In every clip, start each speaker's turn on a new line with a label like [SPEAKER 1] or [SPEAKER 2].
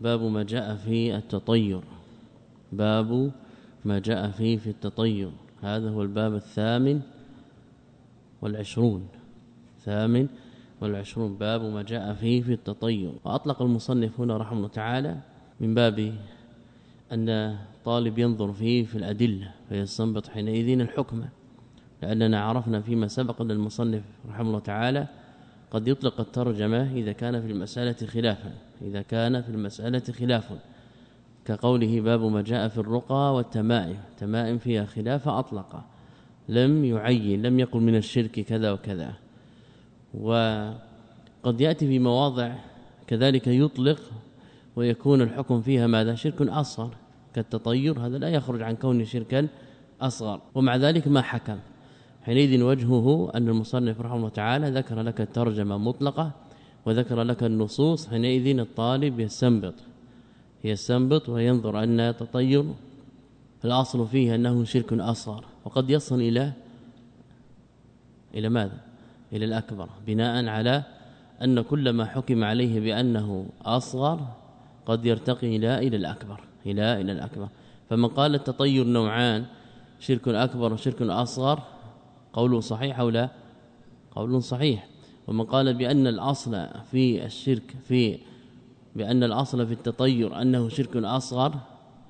[SPEAKER 1] باب ما جاء في التطير. باب ما جاء فيه في التطير. هذا هو الباب الثامن والعشرون. ثامن والعشرون. باب ما جاء فيه في التطير. وأطلق المصنف هنا رحمه الله تعالى من باب أن طالب ينظر فيه في الأدلة فيستنبط حينئذ الحكم. لأننا عرفنا فيما سبق أن المصنف رحمه الله تعالى قد يطلق الترجمة إذا كان في المسألة خلافا. إذا كان في المسألة خلاف. كقوله باب ما جاء في الرقى والتمائم. تمائم فيها خلاف أطلق لم يعين لم يقل من الشرك كذا وكذا. وقد يأتي في مواضع كذلك يطلق ويكون الحكم فيها ماذا؟ شرك أصغر. كالتطير هذا لا يخرج عن كونه شركا أصغر. ومع ذلك ما حكم؟ حينئذ وجهه أن المصنف رحمه الله تعالى ذكر لك الترجمة مطلقة. وذكر لك النصوص حينئذ الطالب يستنبط. يستنبط وينظر أن التطير الأصل فيه أنه شرك أصغر. وقد يصل إلى إلى ماذا؟ إلى الأكبر. بناء على أن كل ما حكم عليه بأنه أصغر قد يرتقي إلى إلى الأكبر. إلى إلى الأكبر. فمن قال التطير نوعان شرك أكبر وشرك أصغر قوله صحيح أو لا؟ قول صحيح. ومن قال بأن الأصل في الشرك في بأن الأصل في التطير أنه شرك أصغر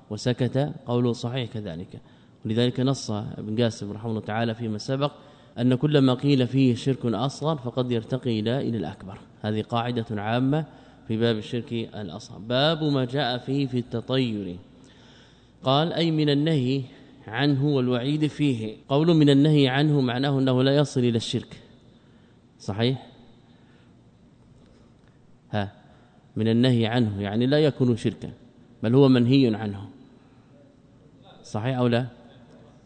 [SPEAKER 1] وسكت قوله صحيح كذلك. ولذلك نص ابن قاسم رحمه الله تعالى فيما سبق أن كل ما قيل فيه شرك أصغر فقد يرتقي إلى إلى الأكبر. هذه قاعدة عامة في باب الشرك الأصغر. باب ما جاء فيه في التطير. قال أي من النهي عنه والوعيد فيه. قول من النهي عنه معناه أنه لا يصل إلى الشرك. صحيح؟ ها من النهي عنه يعني لا يكون شركا بل هو منهي عنه. صحيح أو لا؟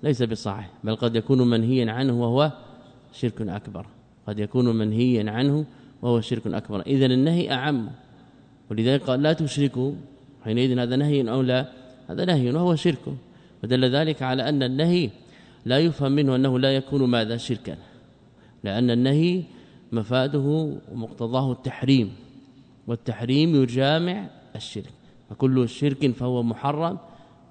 [SPEAKER 1] ليس بصحيح بل قد يكون منهيا عنه وهو شرك أكبر. قد يكون منهيا عنه وهو شرك أكبر. اذا النهي أعم. ولذلك قال لا تشركوا. حينئذ هذا نهي أو لا؟ هذا نهي وهو شرك. ودل ذلك على أن النهي لا يفهم منه أنه لا يكون ماذا؟ شركا. لأن النهي مفاده ومقتضاه التحريم. والتحريم يجامع الشرك. فكل شرك فهو محرم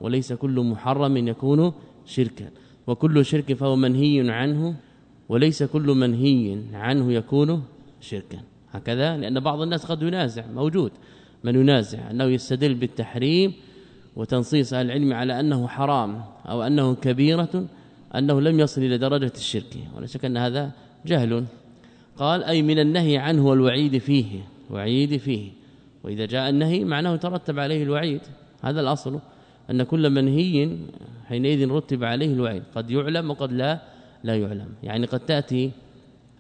[SPEAKER 1] وليس كل محرم يكون شركا. وكل شرك فهو منهي عنه وليس كل منهي عنه يكون شركا. هكذا لأن بعض الناس قد ينازع موجود من ينازع أنه يستدل بالتحريم وتنصيص العلم على أنه حرام أو أنه كبيرة أنه لم يصل إلى درجة الشرك. ولا شك أن هذا جهل. قال أي من النهي عنه والوعيد فيه. وعيد فيه. وإذا جاء النهي معناه ترتب عليه الوعيد. هذا الأصل أن كل منهي حينئذ رتب عليه الوعيد. قد يعلم وقد لا لا يعلم. يعني قد تأتي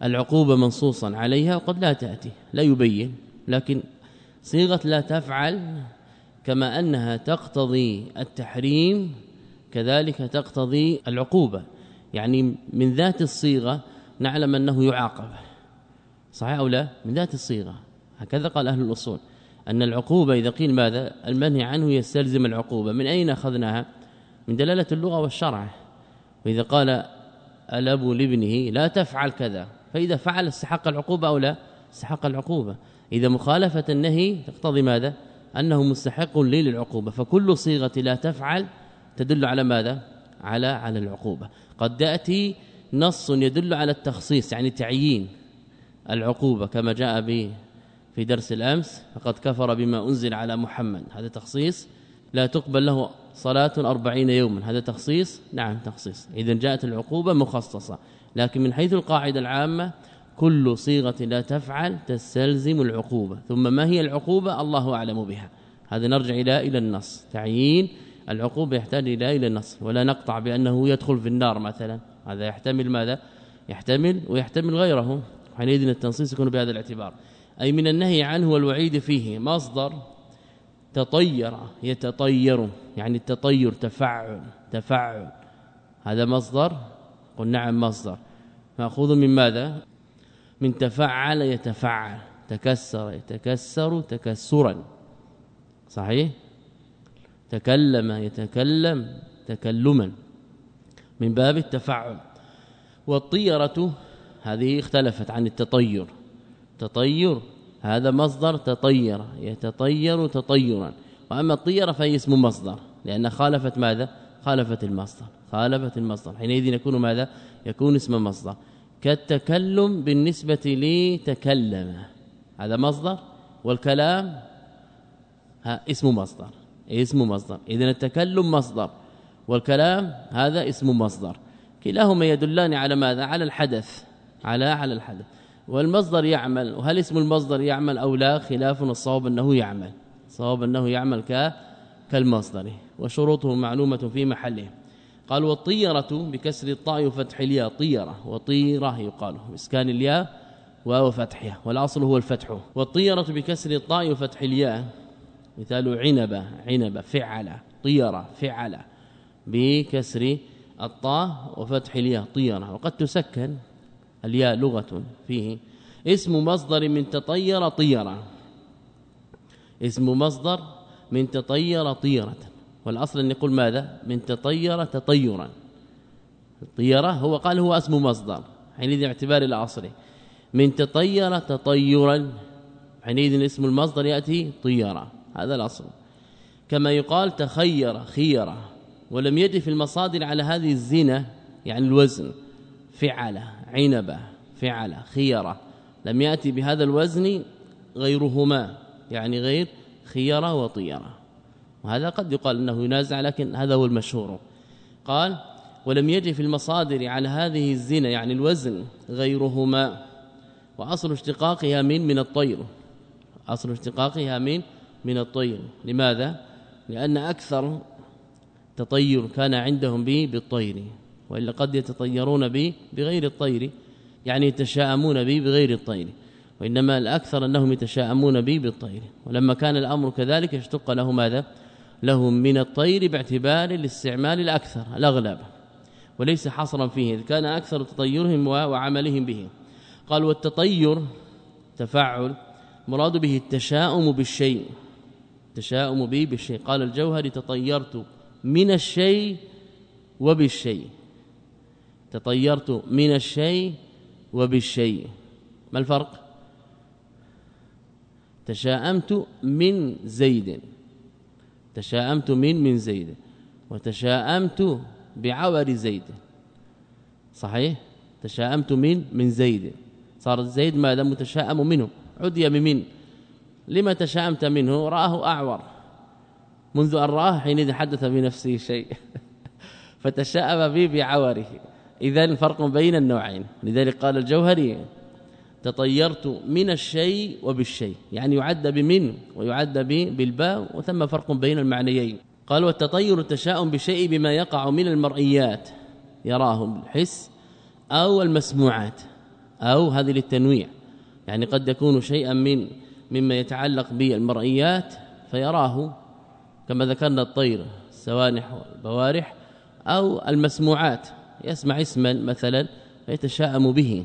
[SPEAKER 1] العقوبة منصوصا عليها وقد لا تأتي لا يبين. لكن صيغة لا تفعل كما أنها تقتضي التحريم كذلك تقتضي العقوبة. يعني من ذات الصيغة نعلم أنه يعاقب. صحيح أو لا؟ من ذات الصيغة. هكذا قال أهل الأصول أن العقوبة إذا قيل ماذا؟ المنهي عنه يستلزم العقوبة. من أين أخذناها؟ من دلالة اللغة والشرع. وإذا قال الأب لابنه لا تفعل كذا فإذا فعل استحق العقوبة أو لا؟ استحق العقوبة. إذا مخالفة النهي تقتضي ماذا؟ أنه مستحق للعقوبة. فكل صيغة لا تفعل تدل على ماذا؟ على على العقوبة. قد يأتي نص يدل على التخصيص يعني تعيين العقوبة كما جاء به في درس الأمس فقد كفر بما أنزل على محمد. هذا تخصيص. لا تقبل له صلاة أربعين يوما. هذا تخصيص؟ نعم تخصيص. إذا جاءت العقوبة مخصصة. لكن من حيث القاعدة العامة كل صيغة لا تفعل تستلزم العقوبة. ثم ما هي العقوبة؟ الله أعلم بها. هذا نرجع إلى إلى النص. تعيين. العقوبة يحتاج إلى إلى النص. ولا نقطع بأنه يدخل في النار مثلا. هذا يحتمل ماذا؟ يحتمل ويحتمل غيره. حينئذ التنصيص يكون بهذا الاعتبار. أي من النهي عنه والوعيد فيه. مصدر تطير يتطير يعني التطير تفعل تفعل هذا مصدر؟ قل نعم مصدر. مأخوذ من ماذا؟ من تفعل يتفعل. تكسر يتكسر تكسرا. صحيح؟ تكلم يتكلم تكلما. من باب التفعل والطيرة هذه اختلفت عن التطير. تطير. هذا مصدر تطير يتطير تطيرا. وأما الطيرة فهي اسم مصدر لأن خالفت ماذا؟ خالفت المصدر خالفت المصدر. حينئذ يكون ماذا؟ يكون اسم مصدر. كالتكلم بالنسبة لي تكلم هذا مصدر. والكلام؟ ها اسم مصدر. اسم مصدر. اذا التكلم مصدر. والكلام؟ هذا اسم مصدر. كلاهما يدلان على ماذا؟ على الحدث. على على الحدث. والمصدر يعمل وهل اسم المصدر يعمل أو لا؟ خلاف الصواب أنه يعمل. صواب أنه يعمل ك كالمصدر وشروطه معلومة في محله. قال والطيرة بكسر الطاء وفتح الياء طيرة وطيرة يقال بإسكان الياء وفتحها والأصل هو الفتح. والطيرة بكسر الطاء وفتح الياء مثال عنبة عنبة فعل طيرة فعل بكسر الطاء وفتح الياء طيرة وقد تسكن. الياء لغة فيه. اسم مصدر من تطير طيرة. اسم مصدر من تطير طيرة. والأصل أن يقول ماذا؟ من تطير تطيرا. الطيره هو قال هو اسم مصدر. حينئذ اعتبار الاصل من تطير تطيرا. حينئذ اسم المصدر يأتي طيرا هذا الأصل. كما يقال تخير خيرا ولم يجد في المصادر على هذه الزينة يعني الوزن فعل. عنبة فعل خيره لم يأتي بهذا الوزن غيرهما يعني غير خيره وطيره وهذا قد يقال إنه ينازع لكن هذا هو المشهور. قال ولم يجد في المصادر على هذه الزنا يعني الوزن غيرهما. وأصل اشتقاقها من من الطير. أصل اشتقاقها من من الطير. لماذا؟ لأن أكثر تطير كان عندهم به بالطير. وإلا قد يتطيرون به بغير الطير يعني يتشاءمون به بغير الطير وإنما الأكثر أنهم يتشاءمون به بالطير ولما كان الأمر كذلك اشتق له ماذا؟ لهم من الطير باعتبار الاستعمال الأكثر الأغلب وليس حصرا فيه كان أكثر تطيرهم وعملهم به. قال والتطير تفعل مراد به التشاؤم بالشيء تشاؤم به بالشيء. قال الجوهري تطيرت من الشيء وبالشيء. تطيرت من الشيء وبالشيء. ما الفرق؟ تشاءمت من زيد. تشاءمت من من زيد. وتشاءمت بعور زيد. صحيح؟ تشاءمت من من زيد. صار زيد ماذا متشائم منه. عدي بمن. لما تشاءمت منه؟ رآه أعور. منذ أن رآه حينئذ حدث بنفسه شيء. فتشاءم به بعوره. إذا الفرق بين النوعين. لذلك قال الجوهري تطيرت من الشيء وبالشيء. يعني يعد بمن ويعد بالباء وثم فرق بين المعنيين. قال والتطير التشاؤم بشيء بما يقع من المرئيات. يراه بالحس أو المسموعات أو هذه للتنويع. يعني قد يكون شيئا من مما يتعلق بالمرئيات فيراه كما ذكرنا الطير السوانح والبوارح أو المسموعات. يسمع اسما مثلا فيتشاءم به.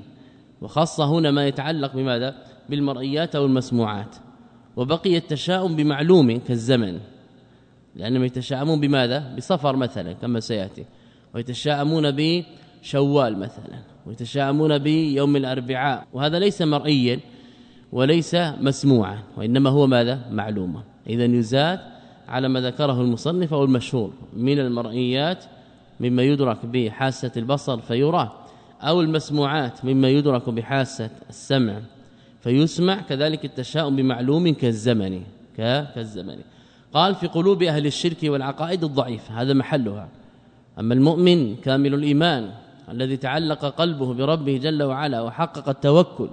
[SPEAKER 1] وخاصة هنا ما يتعلق بماذا؟ بالمرئيات أو المسموعات. وبقي التشاؤم بمعلوم كالزمن. لأنهم يتشاءمون بماذا؟ بصفر مثلا كما سيأتي. ويتشاءمون بشوال مثلا. ويتشاءمون بيوم الأربعاء. وهذا ليس مرئيا وليس مسموعا. وإنما هو ماذا؟ معلوما. اذا يزاد على ما ذكره المصنف أو المشهور من المرئيات مما يدرك بحاسه البصر فيرى أو المسموعات مما يدرك بحاسة السمع فيسمع كذلك التشاؤم بمعلوم كالزمن كالزمن. قال في قلوب أهل الشرك والعقائد الضعيفه هذا محلها. أما المؤمن كامل الإيمان الذي تعلق قلبه بربه جل وعلا وحقق التوكل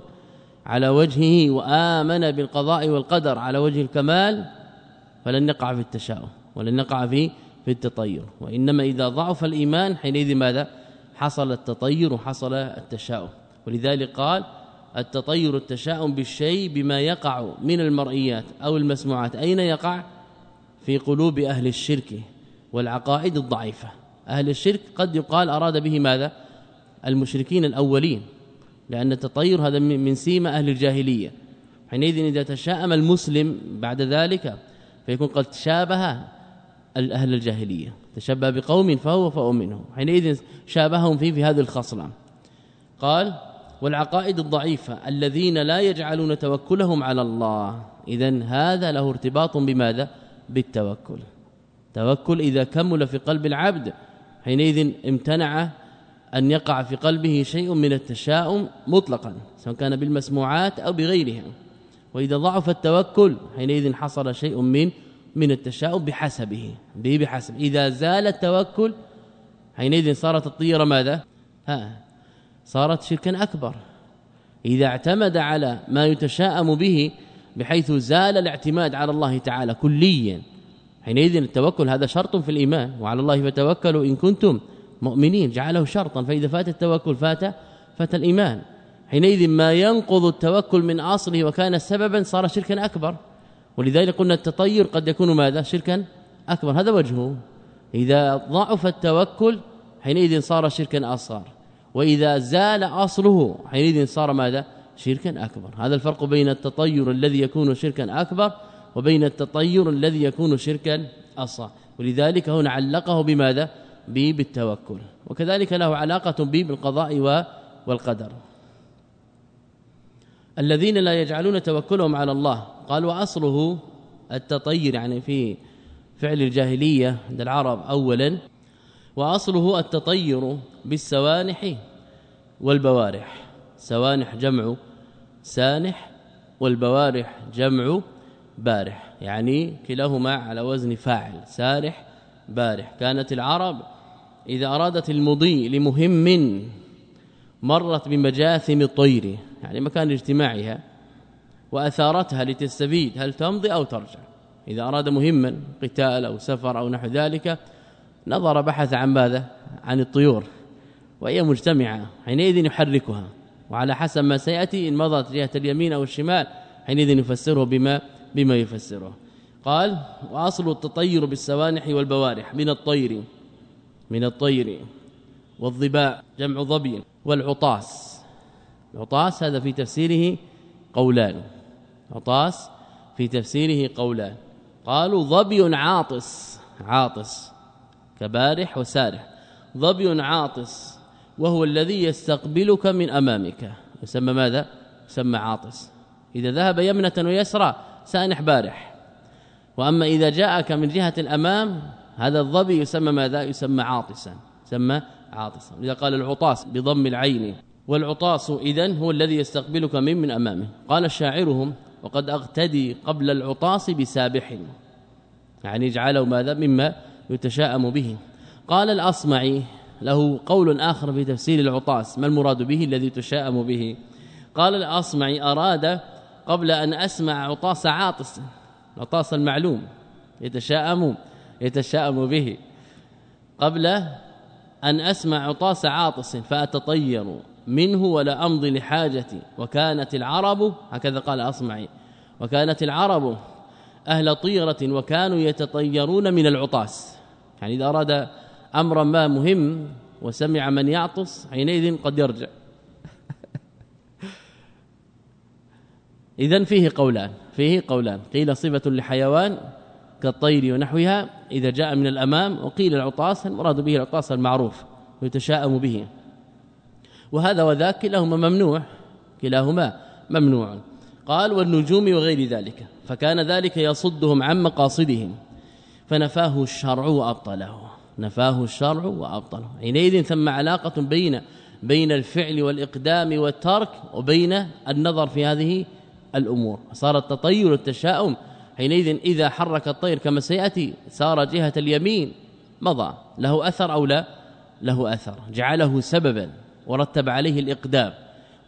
[SPEAKER 1] على وجهه وآمن بالقضاء والقدر على وجه الكمال فلن يقع في التشاؤم ولن يقع في في التطير. وإنما إذا ضعف الإيمان حينئذ ماذا؟ حصل التطير وحصل التشاؤم. ولذلك قال التطير التشاؤم بالشيء بما يقع من المرئيات أو المسموعات. أين يقع؟ في قلوب أهل الشرك والعقائد الضعيفة. أهل الشرك قد يقال أراد به ماذا؟ المشركين الأولين. لأن التطير هذا من سيمة أهل الجاهلية. حينئذ إذا تشاءم المسلم بعد ذلك فيكون قد شابه أهل الجاهلية. تشبه بقوم فهو فهو منهم. حينئذ شابههم فيه في هذه الخصلة. قال والعقائد الضعيفة الذين لا يجعلون توكلهم على الله. اذا هذا له ارتباط بماذا؟ بالتوكل. توكل إذا كمل في قلب العبد. حينئذ امتنع أن يقع في قلبه شيء من التشاؤم مطلقا سواء كان بالمسموعات أو بغيرها. وإذا ضعف التوكل حينئذ حصل شيء من من التشاؤم بحسبه به بحسب. إذا زال التوكل حينئذ صارت الطيرة ماذا؟ ها صارت شركا أكبر. إذا اعتمد على ما يتشاءم به بحيث زال الاعتماد على الله تعالى كليا حينئذ التوكل هذا شرط في الإيمان. وعلى الله فتوكلوا إن كنتم مؤمنين. جعله شرطا فإذا فات التوكل فات فات الإيمان. حينئذ ما ينقض التوكل من أصله وكان سببا صار شركا أكبر. ولذلك قلنا التطير قد يكون ماذا؟ شركا أكبر. هذا وجهه. إذا ضعف التوكل حينئذ صار شركا أصغر. وإذا زال أصله حينئذ صار ماذا؟ شركا أكبر. هذا الفرق بين التطير الذي يكون شركا أكبر وبين التطير الذي يكون شركا أصغر. ولذلك هنا علقه بماذا؟ بالتوكل. وكذلك له علاقة بالقضاء والقدر. الذين لا يجعلون توكلهم على الله. قال واصله التطير يعني في فعل الجاهلية عند العرب اولا وأصله التطير بالسوانح والبوارح. سوانح جمع سانح والبوارح جمع بارح. يعني كلاهما على وزن فاعل سارح بارح. كانت العرب إذا أرادت المضي لمهم مرت بمجاثم الطير يعني مكان اجتماعها وأثارتها لتستفيد هل تمضي أو ترجع؟ إذا أراد مهما قتال أو سفر أو نحو ذلك نظر بحث عن ماذا؟ عن الطيور وهي مجتمعة حينئذ يحركها وعلى حسب ما سيأتي إن مضت جهة اليمين أو الشمال حينئذ يفسره بما بما يفسره. قال وأصل التطير بالسوانح والبوارح من الطير من الطير والظباء جمع ظبي والعطاس. العطاس هذا في تفسيره قولان. عطاس في تفسيره قولان. قالوا ظبي عاطس. عاطس. كبارح وسارح. ظبي عاطس. وهو الذي يستقبلك من أمامك. يسمى ماذا؟ يسمى عاطس. إذا ذهب يمنة ويسرى سانح بارح. وأما إذا جاءك من جهة الأمام هذا الظبي يسمى ماذا؟ يسمى عاطسا. يسمى عاطسا. إذا قال العطاس بضم العين والعطاس اذا هو الذي يستقبلك من من أمامه. قال شاعرهم وقد اغتدي قبل العطاس بسابح. يعني اجعله ماذا؟ مما يتشاءم به. قال الأصمعي له قول آخر في تفسير العطاس ما المراد به الذي تشاءم به؟ قال الأصمعي أراد قبل أن أسمع عطاس عاطس عطاس المعلوم يتشاءم يتشاءم به. قبل أن أسمع عطاس عاطس فأتطير منه ولا أمضي لحاجتي. وكانت العرب هكذا قال أصمعي وكانت العرب أهل طيرة وكانوا يتطيرون من العطاس. يعني إذا أراد أمرا ما مهم وسمع من يعطس حينئذ قد يرجع. اذا فيه قولان فيه قولان. قيل صفة لحيوان كالطير ونحوها إذا جاء من الأمام وقيل العطاس المراد به العطاس المعروف يتشاءم به. وهذا وذاك كلاهما ممنوع كلاهما ممنوع. قال والنجوم وغير ذلك فكان ذلك يصدهم عن مقاصدهم فنفاه الشرع وأبطله نفاه الشرع وأبطله. حينئذ ثم علاقة بين بين الفعل والإقدام والترك وبين النظر في هذه الأمور. صار التطير والتشاؤم حينئذ إذا حرك الطير كما سيأتي سار جهة اليمين مضى. له أثر أو لا؟ له أثر. جعله سببا ورتب عليه الإقدام.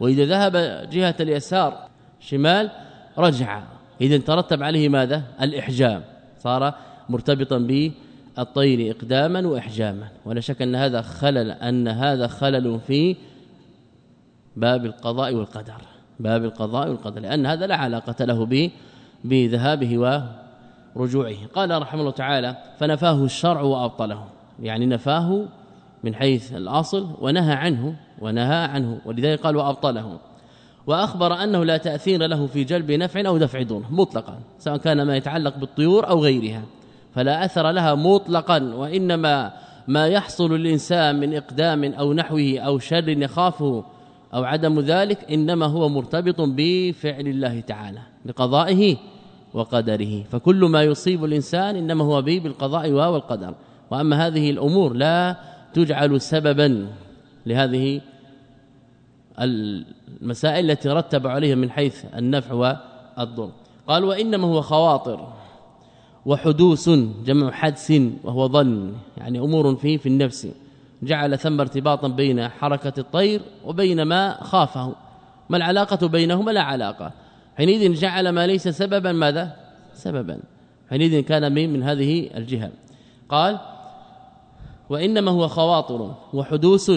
[SPEAKER 1] وإذا ذهب جهة اليسار شمال رجع. إذا ترتب عليه ماذا؟ الإحجام. صار مرتبطا بالطير اقداما واحجاما. ولا شك أن هذا خلل أن هذا خلل في باب القضاء والقدر. باب القضاء والقدر. لأن هذا لا علاقة له به بذهابه رجوعه قال رحمه الله تعالى فنفاه الشرع وأبطله. يعني نفاه من حيث الأصل ونهى عنه ونهى عنه ولذلك قال وأبطله. وأخبر أنه لا تأثير له في جلب نفع أو دفع ضر مطلقا سواء كان ما يتعلق بالطيور أو غيرها. فلا أثر لها مطلقا وإنما ما يحصل للإنسان من إقدام أو نحوه أو شر يخافه أو عدم ذلك إنما هو مرتبط بفعل الله تعالى بقضائه وقدره. فكل ما يصيب الإنسان إنما هو به بالقضاء والقدر. وأما هذه الأمور لا تجعل سببا لهذه المسائل التي رتب عليها من حيث النفع والضر. قال وإنما هو خواطر وحدوث جمع حدث وهو ظن يعني أمور فيه في النفس. جعل ثم ارتباطا بين حركة الطير وبين ما خافه. ما العلاقة بينهما؟ لا علاقة. حينئذ جعل ما ليس سببا ماذا؟ سببا. حينئذ كان من, من هذه الجهة. قال وإنما هو خواطر وحدوث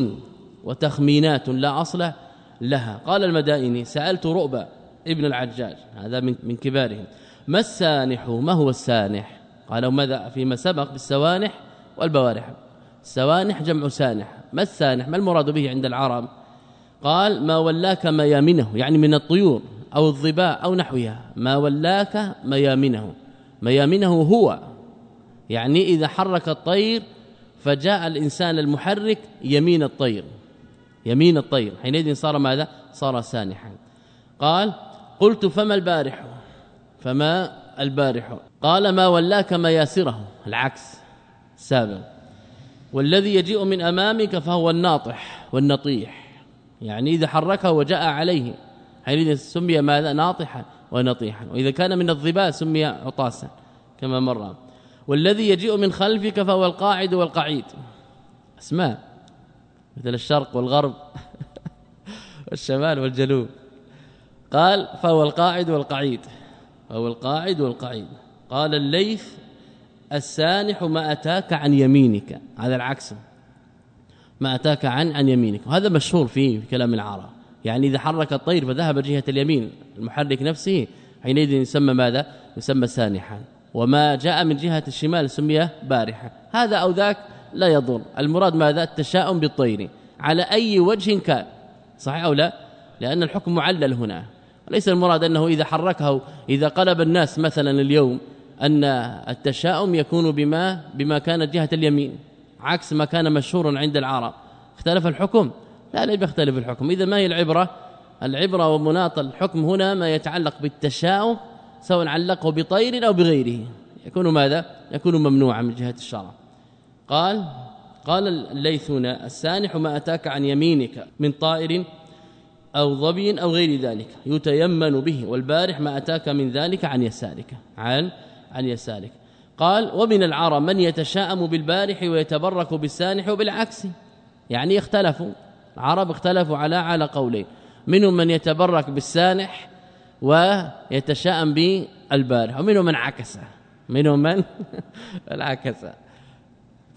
[SPEAKER 1] وتخمينات لا أصل لها. قال المدائني سألت رؤبه ابن العجاج هذا من من كبارهم ما السانح؟ ما هو السانح؟ قالوا ماذا فيما سبق بالسوانح والبوارح. السوانح جمع سانح. ما السانح؟ ما المراد به عند العرب؟ قال ما ولاك ميامنه يعني من الطيور أو الظباء أو نحوها. ما ولاك ميامنه ميامنه هو. يعني إذا حرك الطير فجاء الإنسان المحرك يمين الطير. يمين الطير. حينئذ صار ماذا؟ صار سانحا. قال قلت فما البارح؟ فما البارح؟ قال ما ولاك مياسره. العكس. سابق. والذي يجيء من أمامك فهو الناطح والنطيح. يعني إذا حركه وجاء عليه. حينئذ سمي ماذا؟ ناطحا ونطيحا. وإذا كان من الظباء سمي عطاسا كما مر. والذي يجيء من خلفك فهو القاعد والقعيد. أسماء. مثل الشرق والغرب والشمال والجنوب. قال فهو القاعد والقعيد. فهو القاعد والقعيد. قال الليث السانح ما أتاك عن يمينك. هذا العكس. ما أتاك عن عن يمينك. وهذا مشهور في كلام العرب. يعني إذا حرك الطير فذهب جهة اليمين. المحرك نفسه حينئذ يسمى ماذا؟ يسمى سانحا. وما جاء من جهة الشمال سمي بارحا. هذا أو ذاك لا يضر. المراد ماذا؟ التشاؤم بالطير. على أي وجه كان. صحيح أو لا؟ لأن الحكم معلل هنا. ليس المراد أنه إذا حركه إذا قلب الناس مثلا اليوم أن التشاؤم يكون بما بما كانت جهة اليمين عكس ما كان مشهورا عند العرب. اختلف الحكم؟ لا لا يختلف الحكم. إذا ما هي العبرة؟ العبرة ومناط الحكم هنا ما يتعلق بالتشاؤم سواء علقه بطير أو بغيره. يكون ماذا؟ يكون ممنوعا من جهة الشرع. قال قال الليثون السانح ما أتاك عن يمينك من طائر أو ظبي أو غير ذلك. يتيمن به والبارح ما أتاك من ذلك عن يسارك. عن عن يسارك. قال ومن العرب من يتشاءم بالبارح ويتبرك بالسانح وبالعكس. يعني اختلفوا. العرب اختلفوا على على قولين. منهم من يتبرك بالسانح ويتشاءم بالبارح ومنهم من عكس. منهم من؟ العكس.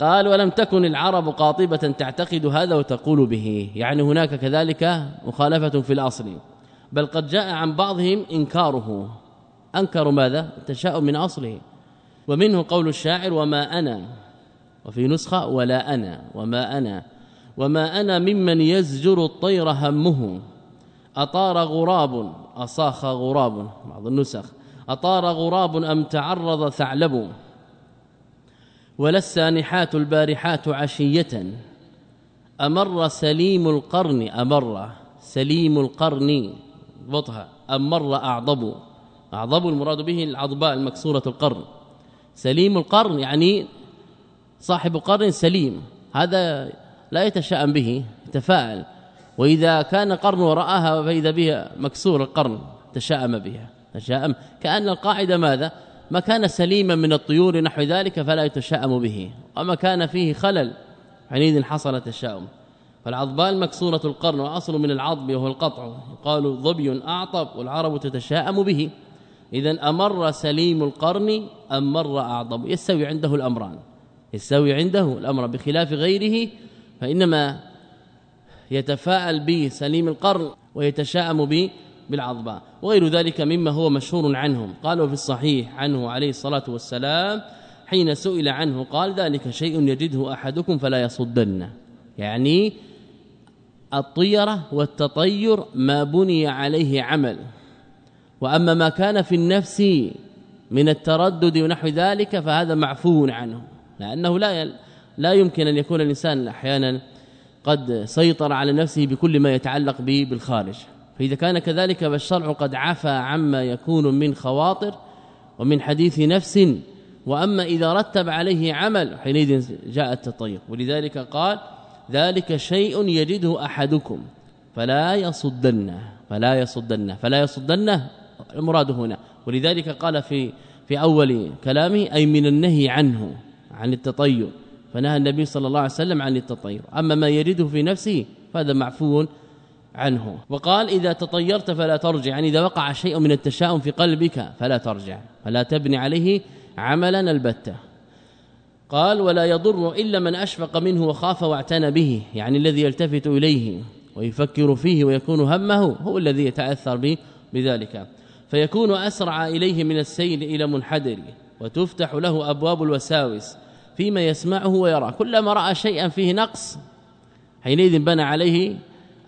[SPEAKER 1] قال ولم تكن العرب قاطبة تعتقد هذا وتقول به. يعني هناك كذلك مخالفة في الأصل. بل قد جاء عن بعضهم إنكاره. أنكروا ماذا؟ تشاء من أصله. ومنه قول الشاعر وما أنا؟ وفي نسخة ولا أنا؟ وما أنا؟ وما أنا ممن يزجر الطير همه؟ أطار غراب؟ أصاخ غراب؟ بعض النسخ. أطار غراب أم تعرض ثعلب؟ ولا السانحات البارحات عشية؟ أمر سليم القرن أمر. سليم القرن بطها أمر أعضب؟ أعضب المراد به العضباء المكسورة القرن. سليم القرن يعني صاحب قرن سليم. هذا لا يتشائم به يتفاعل وإذا كان قرن وراءها فإذا بها مكسور القرن تشاءم بها. تشاءم. كأن القاعدة ماذا؟ ما كان سليما من الطيور نحو ذلك فلا يتشائم به. وما كان فيه خلل حينئذ حصل تشاؤم. فالعضبان مكسورة القرن وأصل من العضب وهو القطع. يقال ظبي أعطب والعرب تتشاءم به. إذا أمر سليم القرن أم مر أعضب يستوي عنده الأمران. يستوي عنده الأمر بخلاف غيره فإنما يتفاءل به سليم القرن ويتشاءم به بالعظباء وغير ذلك مما هو مشهور عنهم. قالوا في الصحيح عنه عليه الصلاة والسلام حين سئل عنه قال ذلك شيء يجده أحدكم فلا يصدن. يعني الطيرة والتطير ما بني عليه عمل. وأما ما كان في النفس من التردد ونحو ذلك فهذا معفو عنه لأنه لا لا يمكن أن يكون الإنسان أحيانا قد سيطر على نفسه بكل ما يتعلق به بالخارج. فإذا كان كذلك فالشرع قد عفى عما يكون من خواطر ومن حديث نفس. وأما إذا رتب عليه عمل حينئذ جاء التطير ولذلك قال ذلك شيء يجده أحدكم فلا يصدنه فلا يصدنه فلا يصدنه المراد هنا. ولذلك قال في في أول كلامه أي من النهي عنه عن التطير. فنهى النبي صلى الله عليه وسلم عن التطير. أما ما يريده في نفسه فهذا معفو عنه. وقال إذا تطيرت فلا ترجع. يعني إذا وقع شيء من التشاؤم في قلبك فلا ترجع. فلا تبني عليه عملا البتة. قال ولا يضر إلا من أشفق منه وخاف واعتنى به. يعني الذي يلتفت إليه ويفكر فيه ويكون همه هو الذي يتأثر به بذلك. فيكون أسرع إليه من السيل إلى منحدر وتفتح له أبواب الوساوس فيما يسمعه ويراه كلما رأى شيئا فيه نقص حينئذ بنى عليه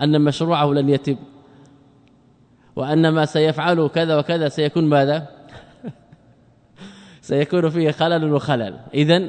[SPEAKER 1] أن مشروعه لن يتم وأن ما سيفعله كذا وكذا سيكون ماذا؟ سيكون فيه خلل وخلل. اذا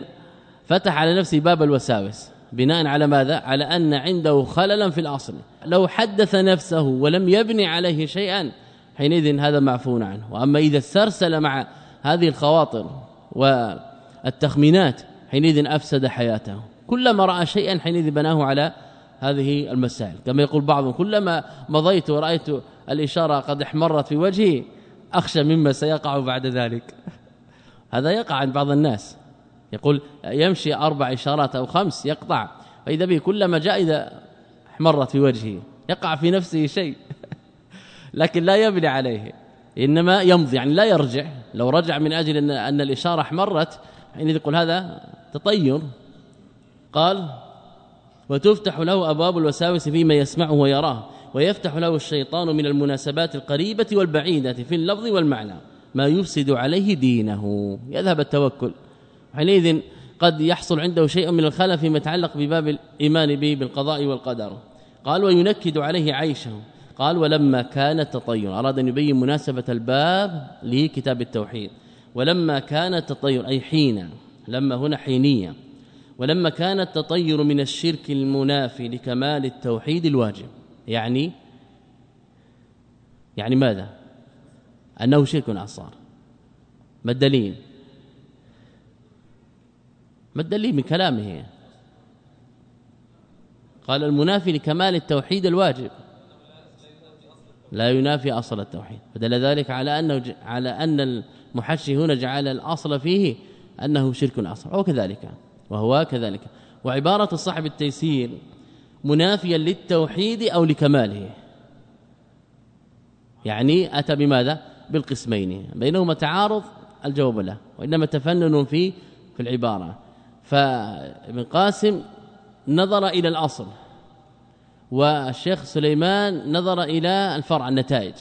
[SPEAKER 1] فتح على نفسه باب الوساوس بناء على ماذا؟ على أن عنده خللا في الأصل. لو حدث نفسه ولم يبني عليه شيئا حينئذ هذا معفو عنه. وأما إذا استرسل مع هذه الخواطر والتخمينات حينئذ أفسد حياته. كلما رأى شيئا حينئذ بناه على هذه المسائل. كما يقول بعضهم كلما مضيت ورأيت الإشارة قد احمرت في وجهي أخشى مما سيقع بعد ذلك. هذا يقع عند بعض الناس. يقول يمشي أربع إشارات أو خمس يقطع. فإذا به كلما جاء إذا احمرت في وجهه يقع في نفسه شيء. لكن لا يبني عليه إنما يمضي يعني لا يرجع. لو رجع من أجل أن, أن الإشارة احمرت حين يقول هذا تطير. قال وتفتح له أبواب الوساوس فيما يسمعه ويراه ويفتح له الشيطان من المناسبات القريبة والبعيدة في اللفظ والمعنى ما يفسد عليه دينه. يذهب التوكل. حينئذ قد يحصل عنده شيء من الخلل فيما يتعلق بباب الإيمان به بالقضاء والقدر. قال وينكد عليه عيشه. قال ولما كان التطير أراد أن يبين مناسبة الباب لكتاب التوحيد. ولما كان التطير أي حين لما هنا حينية. ولما كان التطير من الشرك المنافي لكمال التوحيد الواجب. يعني يعني ماذا؟ أنه شرك أصغر. ما الدليل؟ ما الدليل من كلامه؟ قال المنافي لكمال التوحيد الواجب. لا ينافي أصل التوحيد. فدل ذلك على أنه على أن المحشي هنا جعل الأصل فيه أنه شرك اصغر وكذلك وهو كذلك. وعبارة صاحب التيسير منافيا للتوحيد أو لكماله. يعني أتى بماذا؟ بالقسمين. بينهما تعارض الجواب له وإنما تفنن في في العبارة. فابن قاسم نظر إلى الأصل. والشيخ سليمان نظر إلى الفرع النتائج.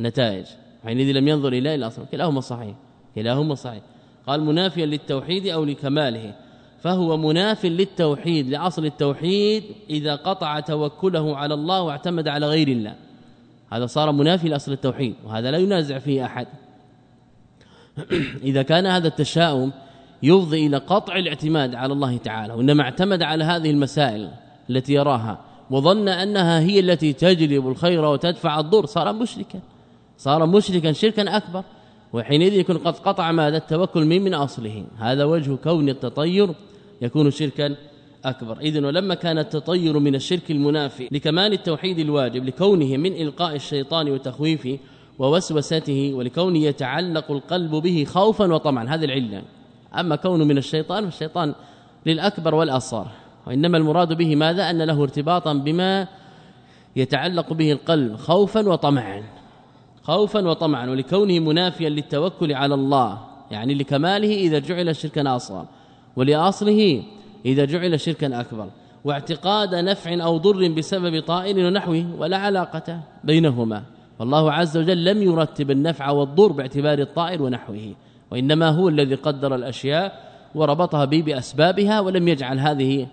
[SPEAKER 1] نتائج. حينئذ لم ينظر إلى الأصل كلاهما صحيح. كلاهما صحيح. قال منافيا للتوحيد أو لكماله. فهو مناف للتوحيد لأصل التوحيد إذا قطع توكله على الله واعتمد على غير الله. هذا صار منافي لأصل التوحيد وهذا لا ينازع فيه أحد. إذا كان هذا التشاؤم يفضي إلى قطع الاعتماد على الله تعالى وإنما اعتمد على هذه المسائل التي يراها. وظن أنها هي التي تجلب الخير وتدفع الضر. صار مشركا. صار مشركا شركا أكبر. وحينئذ يكون قد قطع ماذا؟ التوكل من من أصله. هذا وجه كون التطير يكون شركا أكبر. اذا ولما كان التطير من الشرك المنافي لكمال التوحيد الواجب لكونه من إلقاء الشيطان وتخويفه ووسوسته ولكونه يتعلق القلب به خوفا وطمعا. هذه العلة. أما كونه من الشيطان فالشيطان للأكبر والأصغر. وإنما المراد به ماذا؟ أن له ارتباطا بما يتعلق به القلب خوفا وطمعا. خوفا وطمعا ولكونه منافيا للتوكل على الله يعني لكماله إذا جعل شركا أصغر ولأصله إذا جعل شركا أكبر. واعتقاد نفع أو ضر بسبب طائر ونحوه ولا علاقة بينهما. فالله عز وجل لم يرتب النفع والضر باعتبار الطائر ونحوه وإنما هو الذي قدر الأشياء وربطها به بأسبابها ولم يجعل هذه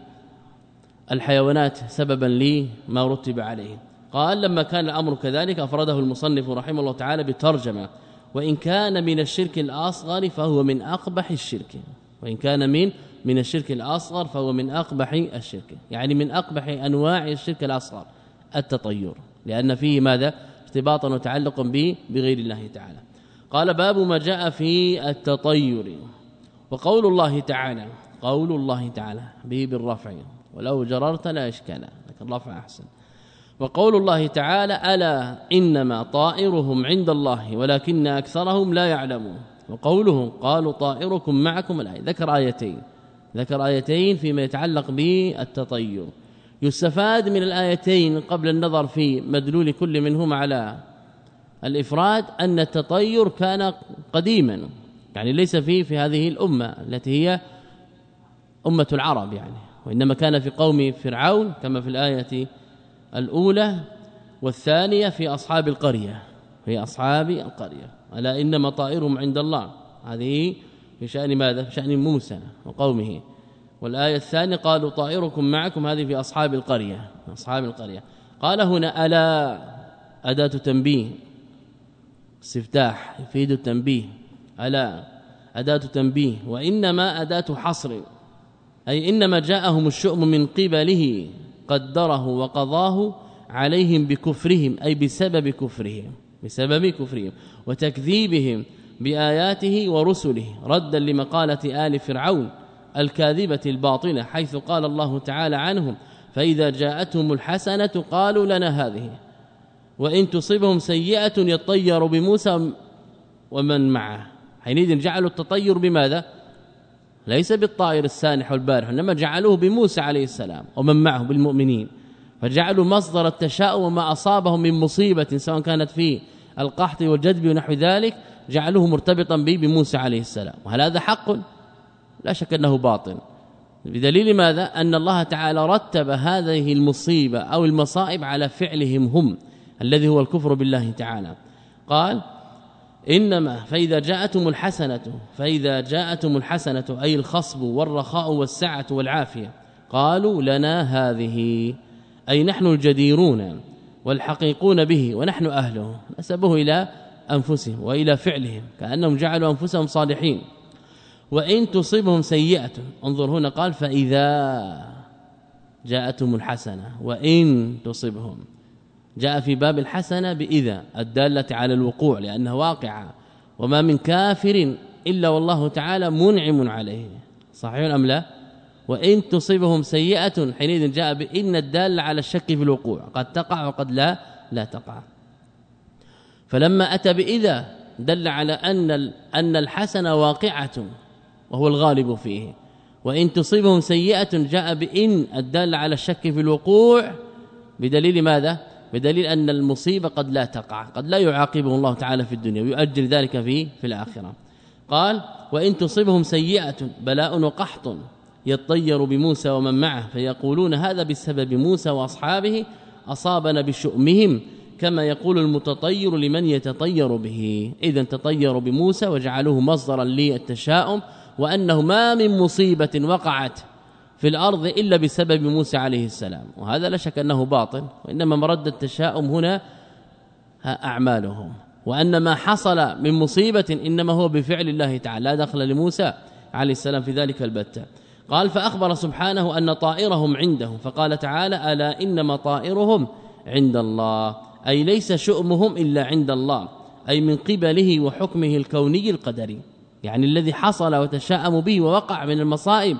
[SPEAKER 1] الحيوانات سببا لما رتب عليه. قال لما كان الأمر كذلك أفرده المصنف رحمه الله تعالى بترجمة وإن كان من الشرك الأصغر فهو من أقبح الشرك. وإن كان من من الشرك الأصغر فهو من أقبح الشرك. يعني من أقبح أنواع الشرك الأصغر التطير. لأن فيه ماذا؟ ارتباطا وتعلقا به بغير الله تعالى. قال باب ما جاء في التطير. وقول الله تعالى قول الله تعالى به بالرفع. ولو جررت لا إشكال لكن رفع أحسن. وقول الله تعالى ألا إنما طائرهم عند الله ولكن أكثرهم لا يعلمون. وقولهم قالوا طائركم معكم الآية. ذكر آيتين. ذكر آيتين فيما يتعلق بالتطير. يستفاد من الآيتين قبل النظر في مدلول كل منهما على الإفراد أن التطير كان قديما يعني ليس فيه في هذه الأمة التي هي أمة العرب يعني. وإنما كان في قوم فرعون كما في الآية الأولى والثانية في أصحاب القرية في أصحاب القرية. ألا انما طائرهم عند الله. هذه في شأن ماذا؟ في شأن موسى وقومه. والآية الثانية قالوا طائركم معكم هذه في أصحاب القرية أصحاب القرية. قال هنا ألا أداة تنبيه استفتاح يفيد التنبيه. ألا أداة تنبيه. وإنما أداة حصر. أي إنما جاءهم الشؤم من قبله قدره وقضاه عليهم بكفرهم أي بسبب كفرهم بسبب كفرهم وتكذيبهم بآياته ورسله ردا لمقالة آل فرعون الكاذبة الباطلة حيث قال الله تعالى عنهم فإذا جاءتهم الحسنة قالوا لنا هذه وإن تصبهم سيئة يطير بموسى ومن معه. حينئذ جعلوا التطير بماذا؟ ليس بالطائر السانح والبارح انما جعلوه بموسى عليه السلام ومن معه بالمؤمنين. فجعلوا مصدر التشاؤم وما أصابهم من مصيبة سواء كانت في القحط والجدب ونحو ذلك جعلوه مرتبطا به بموسى عليه السلام. وهل هذا حق؟ لا شك أنه باطل. بدليل ماذا؟ أن الله تعالى رتب هذه المصيبة أو المصائب على فعلهم هم الذي هو الكفر بالله تعالى. قال إنما فإذا جاءتهم الحسنة فإذا جاءتهم الحسنة أي الخصب والرخاء والسعة والعافية قالوا لنا هذه أي نحن الجديرون والحقيقون به ونحن أهله. نسبه إلى أنفسهم وإلى فعلهم كأنهم جعلوا أنفسهم صالحين. وإن تصيبهم سيئة انظر هنا قال فإذا جاءتهم الحسنة وإن تصبهم. جاء في باب الحسنة بإذا الدالة على الوقوع لأنها واقعة. وما من كافر إلا والله تعالى منعم عليه. صحيح أم لا؟ وإن تصيبهم سيئة حينئذ جاء بان الداله على الشك في الوقوع. قد تقع وقد لا لا تقع. فلما أتى بإذا دل على أن أن الحسنه واقعة وهو الغالب فيه. وإن تصيبهم سيئة جاء بإن الداله على الشك في الوقوع. بدليل ماذا؟ بدليل أن المصيبة قد لا تقع قد لا يعاقبه الله تعالى في الدنيا ويؤجل ذلك في في الآخرة. قال وإن تصبهم سيئة بلاء وقحط يطير بموسى ومن معه فيقولون هذا بسبب موسى وأصحابه أصابنا بشؤمهم كما يقول المتطير لمن يتطير به. اذا تطيروا بموسى وجعلوه مصدرا للتشاؤم وأنه ما من مصيبة وقعت في الأرض إلا بسبب موسى عليه السلام. وهذا لا شك أنه باطل وإنما مرد التشاؤم هنا أعمالهم. وأن ما حصل من مصيبة إنما هو بفعل الله تعالى لا دخل لموسى عليه السلام في ذلك البتة. قال فأخبر سبحانه أن طائرهم عنده فقال تعالى ألا إنما طائرهم عند الله؟ أي ليس شؤمهم إلا عند الله أي من قبله وحكمه الكوني القدري. يعني الذي حصل وتشاءم به ووقع من المصائب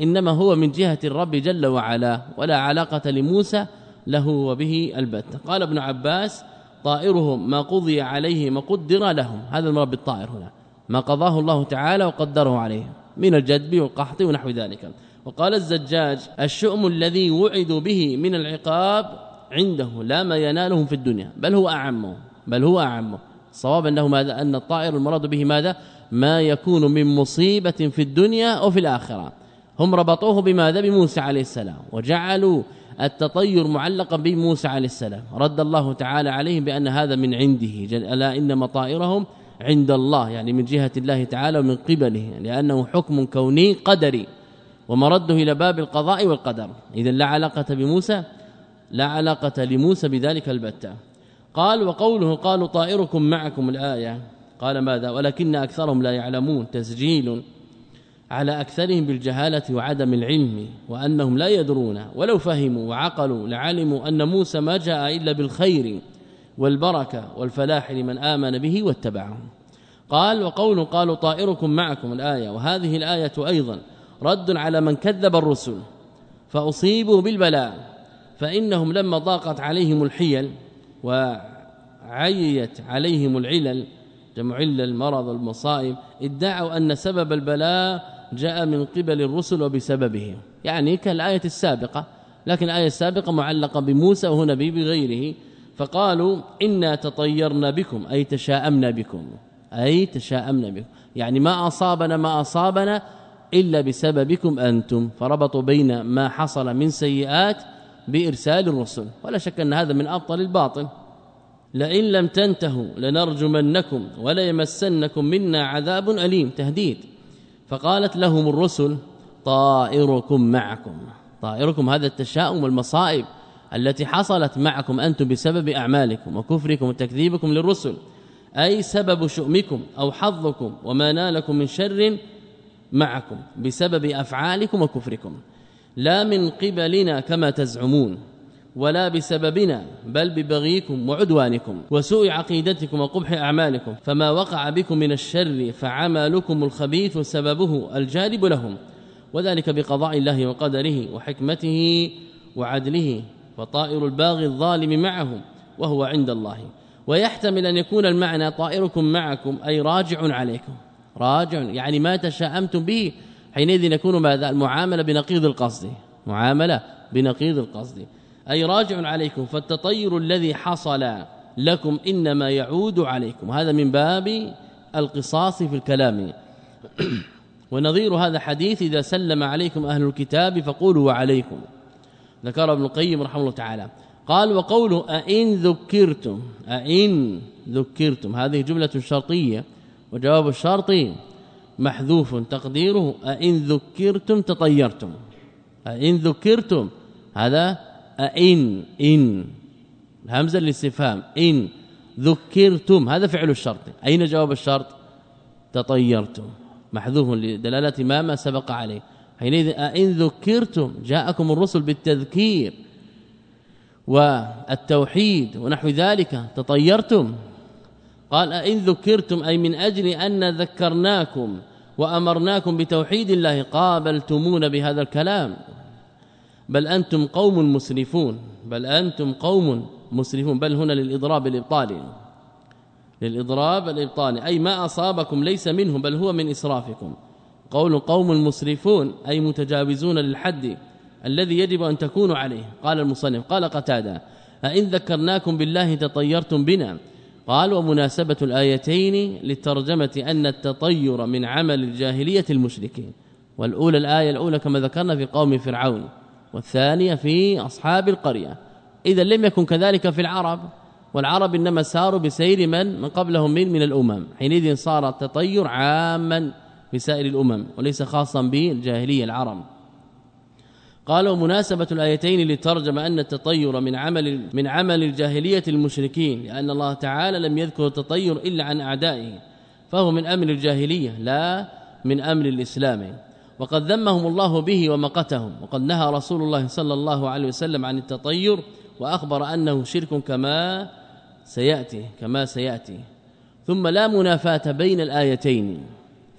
[SPEAKER 1] إنما هو من جهة الرب جل وعلا ولا علاقة لموسى له وبه البتة قال ابن عباس طائرهم ما قضي عليه ما قدر لهم. هذا المراد بالطائر هنا. ما قضاه الله تعالى وقدره عليه من الجدب والقحط ونحو ذلك. وقال الزجاج الشؤم الذي وعدوا به من العقاب عنده لا ما ينالهم في الدنيا. بل هو اعم بل هو اعم الصواب انه ماذا؟ أن الطائر المراد به ماذا؟ ما يكون من مصيبة في الدنيا وفي الآخرة. هم ربطوه بماذا بموسى عليه السلام وجعلوا التطير معلقا بموسى عليه السلام. رد الله تعالى عليه بأن هذا من عنده ألا إن مطائرهم عند الله يعني من جهة الله تعالى ومن قبله لأنه حكم كوني قدري ومرده إلى باب القضاء والقدر. إذا لا علاقة بموسى لا علاقة لموسى بذلك البتة. قال وقوله قالوا طائركم معكم الآية. قال ماذا؟ ولكن أكثرهم لا يعلمون. تسجيل. على أكثرهم بالجهالة وعدم العلم وأنهم لا يدرون ولو فهموا وعقلوا لعلموا أن موسى ما جاء إلا بالخير والبركة والفلاح لمن آمن به واتبعه قال وقول قالوا طائركم معكم الآية وهذه الآية أيضا رد على من كذب الرسل فأصيبوا بالبلاء فإنهم لما ضاقت عليهم الحيل وعيت عليهم العلل جمع علة المرض والمصائب ادعوا أن سبب البلاء جاء من قبل الرسل وبسببه. يعني كالآية السابقة لكن الآية السابقة معلقة بموسى وهنا بغيره. فقالوا إنا تطيرنا بكم أي تشاءمنا بكم. أي تشاءمنا بكم. يعني ما أصابنا ما أصابنا إلا بسببكم أنتم. فربطوا بين ما حصل من سيئات بإرسال الرسل. ولا شك أن هذا من أبطل الباطل. لئن لم تنتهوا لنرجمنكم ولا يمسنكم منا عذاب أليم. تهديد. فقالت لهم الرسل طائركم معكم. طائركم هذا التشاؤم والمصائب التي حصلت معكم أنتم بسبب أعمالكم وكفركم وتكذيبكم للرسل. أي سبب شؤمكم أو حظكم وما نالكم من شر معكم بسبب أفعالكم وكفركم. لا من قبلنا كما تزعمون. ولا بسببنا بل ببغيكم وعدوانكم. وسوء عقيدتكم وقبح أعمالكم. فما وقع بكم من الشر فعملكم الخبيث سببه الجالب لهم. وذلك بقضاء الله وقدره وحكمته وعدله. فطائر الباغي الظالم معهم وهو عند الله. ويحتمل أن يكون المعنى طائركم معكم أي راجع عليكم. راجع يعني ما تشاءمتم به حينئذ يكون ماذا؟ المعاملة بنقيض القصد. معاملة بنقيض القصد. أي راجع عليكم فالتطير الذي حصل لكم إنما يعود عليكم. هذا من باب القصاص في الكلام. ونظير هذا حديث إذا سلم عليكم أهل الكتاب فقولوا وعليكم. ذكر ابن القيم رحمه الله تعالى. قال وقوله أئن ذكرتم أئن ذكرتم هذه جملة شرطية وجواب الشرط محذوف تقديره أئن ذكرتم تطيرتم. أئن ذكرتم هذا أئن إن. همزة الاستفهام إن. ذكرتم هذا فعل الشرط. أين جواب الشرط؟ تطيرتم. محذوف لدلالة ما ما سبق عليه. حينئذ أئن ذكرتم جاءكم الرسل بالتذكير والتوحيد ونحو ذلك. تطيرتم. قال أئن ذكرتم أي من أجل أن ذكرناكم وأمرناكم بتوحيد الله قابلتمون بهذا الكلام. بل أنتم قوم مسرفون بل أنتم قوم مسرفون. بل هنا للإضراب الإبطالي للإضراب الإبطالي. أي ما أصابكم ليس منه بل هو من إسرافكم. قول قوم مسرفون أي متجاوزون للحد الذي يجب أن تكونوا عليه. قال المصنف قال قتادة أئن ذكرناكم بالله تطيرتم بنا؟ قال ومناسبة الآيتين للترجمة أن التطير من عمل الجاهلية المشركين. والأولى الآية الأولى كما ذكرنا في قوم فرعون. والثانية في أصحاب القرية. إذا لم يكن كذلك في العرب والعرب إنما ساروا بسير من؟ من قبلهم من من الأمم. حينئذ صار التطير عاما بسائر الأمم وليس خاصا بالجاهلية العرب. قالوا مناسبة الآيتين لترجم أن التطير من عمل من عمل الجاهلية المشركين لأن الله تعالى لم يذكر التطير إلا عن أعدائه فهو من أمر الجاهلية لا من أمر الإسلام. وقد ذمهم الله به ومقتهم. وقد نهى رسول الله صلى الله عليه وسلم عن التطير وأخبر أنه شرك كما سيأتي كما سيأتي. ثم لا منافاة بين الآيتين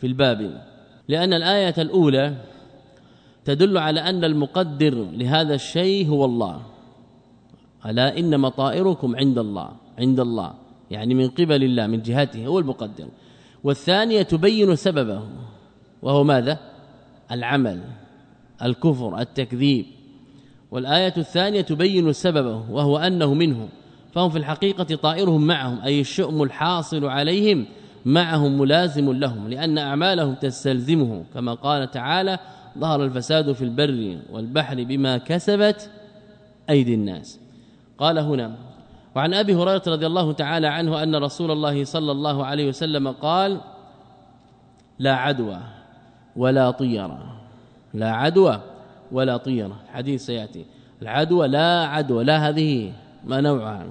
[SPEAKER 1] في الباب لأن الآية الأولى تدل على أن المقدر لهذا الشيء هو الله. ألا إن مطائركم عند الله عند الله يعني من قبل الله من جهته هو المقدر. والثانية تبين سببه وهو ماذا؟ العمل الكفر التكذيب. والآية الثانية تبين سببه وهو أنه منه فهم في الحقيقة طائرهم معهم أي الشؤم الحاصل عليهم معهم ملازم لهم لأن أعمالهم تستلزمه. كما قال تعالى ظهر الفساد في البر والبحر بما كسبت أيدي الناس قال هنا وعن أبي هريرة رضي الله تعالى عنه أن رسول الله صلى الله عليه وسلم قال لا عدوى ولا طيرة. لا عدوى ولا طيرة. الحديث سيأتي. العدوى لا عدوى لا هذه ما نوعها.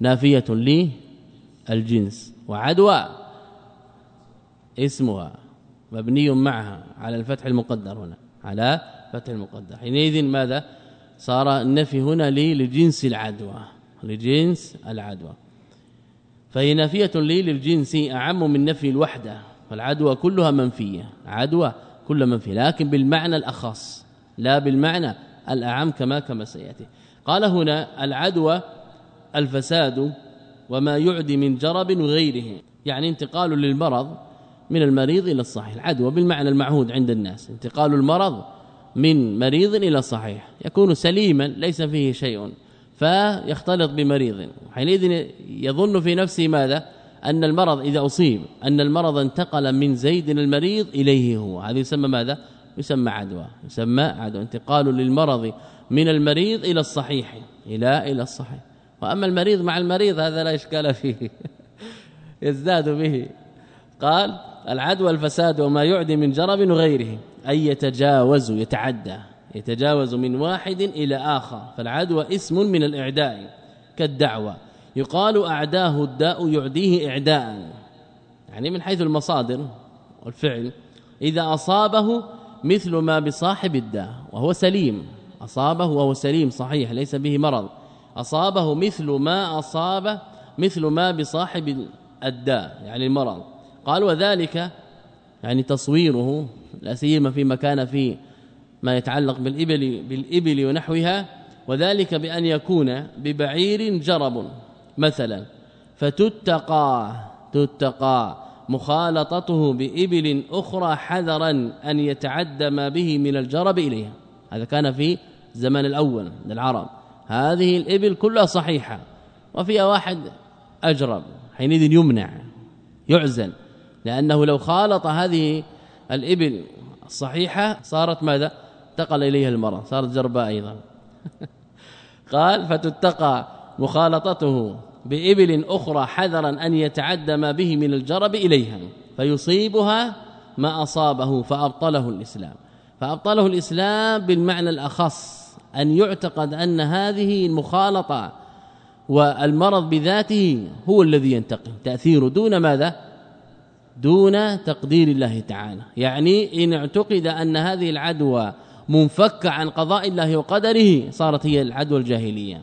[SPEAKER 1] نافية لي الجنس. وعدوى اسمها. مبني معها على الفتح المقدر هنا. على فتح المقدر. حينئذ ماذا؟ صار النفي هنا لي لجنس العدوى. لجنس العدوى. فهي نافية لي للجنس أعم من نفي الوحدة. فالعدوى كلها منفية عدوى كل منفي لكن بالمعنى الأخص لا بالمعنى الأعم كما كما سيأتي. قال هنا العدوى الفساد وما يعدي من جرب وغيره يعني انتقال للمرض من المريض إلى الصحيح. العدوى بالمعنى المعهود عند الناس انتقال المرض من مريض إلى صحيح يكون سليما ليس فيه شيء فيختلط بمريض حينئذ يظن في نفسه ماذا؟ أن المرض إذا أصيب أن المرض انتقل من زيد المريض إليه هو. هذا يسمى ماذا؟ يسمى عدوى يسمى عدوى انتقال للمرض من المريض إلى الصحيح إلى إلى الصحيح. وأما المريض مع المريض هذا لا إشكال فيه يزداد به. قال العدوى الفساد وما يعدي من جرب وغيره أي يتجاوز يتعدى يتجاوز من واحد إلى آخر. فالعدوى اسم من الإعداء كالدعوى. يقال أعداه الداء يعديه إعداء. يعني من حيث المصادر والفعل. إذا أصابه مثل ما بصاحب الداء وهو سليم. أصابه وهو سليم صحيح ليس به مرض. أصابه مثل ما أصاب مثل ما بصاحب الداء يعني المرض. قال وذلك يعني تصويره لا سيما فيما كان فيه ما يتعلق بالإبل بالإبل ونحوها وذلك بأن يكون ببعير جرب. مثلا فتتقى تتقى مخالطته بإبل أخرى حذرا أن يتعدى ما به من الجرب إليها. هذا كان في زمان الأول من العرب. هذه الإبل كلها صحيحة وفيها واحد أجرب حينئذ يمنع يعزل لأنه لو خالط هذه الإبل الصحيحة صارت ماذا؟ انتقل إليها المرض صارت جرباء أيضا. قال فتتقى مخالطته بإبل أخرى حذرا أن يتعدى ما به من الجرب إليها فيصيبها ما أصابه فأبطله الإسلام. فأبطله الإسلام بالمعنى الأخص أن يعتقد أن هذه المخالطة والمرض بذاته هو الذي ينتقل تاثيره دون ماذا؟ دون تقدير الله تعالى. يعني إن اعتقد أن هذه العدوى منفكه عن قضاء الله وقدره صارت هي العدوى الجاهلية.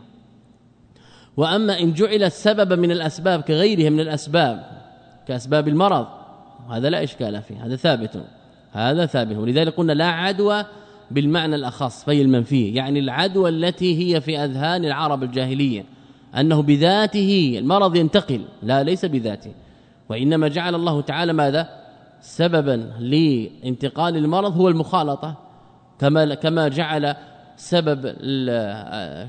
[SPEAKER 1] وأما إن جعل سببا من الأسباب كغيرها من الأسباب كأسباب المرض هذا لا إشكال فيه هذا ثابت هذا ثابت. ولذلك قلنا لا عدوى بالمعنى الأخص في المنفي يعني العدوى التي هي في أذهان العرب الجاهلية أنه بذاته المرض ينتقل لا ليس بذاته. وإنما جعل الله تعالى ماذا؟ سببا لانتقال المرض هو المخالطة كما كما جعل سبب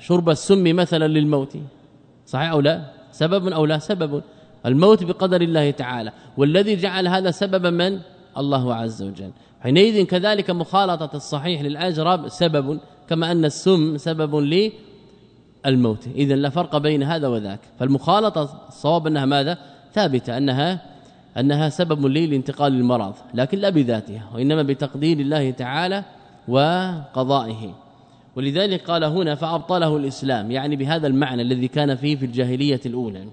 [SPEAKER 1] شرب السم مثلا للموت. صحيح أو لا؟ سبب أو لا سبب؟ الموت بقدر الله تعالى. والذي جعل هذا سببا من؟ الله عز وجل. حينئذ كذلك مخالطة الصحيح للأجرب سبب كما أن السم سبب للموت. اذا لا فرق بين هذا وذاك. فالمخالطة الصواب أنها ماذا؟ ثابتة أنها أنها سبب لي لانتقال المرض لكن لا بذاتها وإنما بتقدير الله تعالى وقضائه. ولذلك قال هنا فأبطله الإسلام يعني بهذا المعنى الذي كان فيه في الجاهلية الأولى.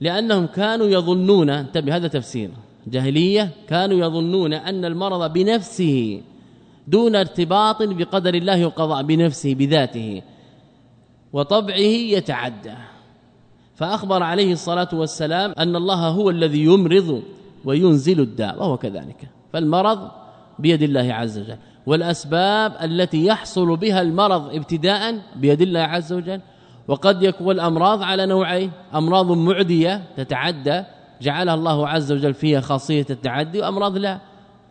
[SPEAKER 1] لأنهم كانوا يظنون انتبه هذا تفسير جاهلية كانوا يظنون أن المرض بنفسه دون ارتباط بقدر الله وقضاء بنفسه بذاته وطبعه يتعدى. فأخبر عليه الصلاة والسلام أن الله هو الذي يمرض وينزل الداء وهو كذلك. فالمرض بيد الله عز وجل. والأسباب التي يحصل بها المرض ابتداء بيد الله عز وجل. وقد يكون الأمراض على نوعين أمراض معدية تتعدى جعلها الله عز وجل فيها خاصية التعدي وأمراض لا.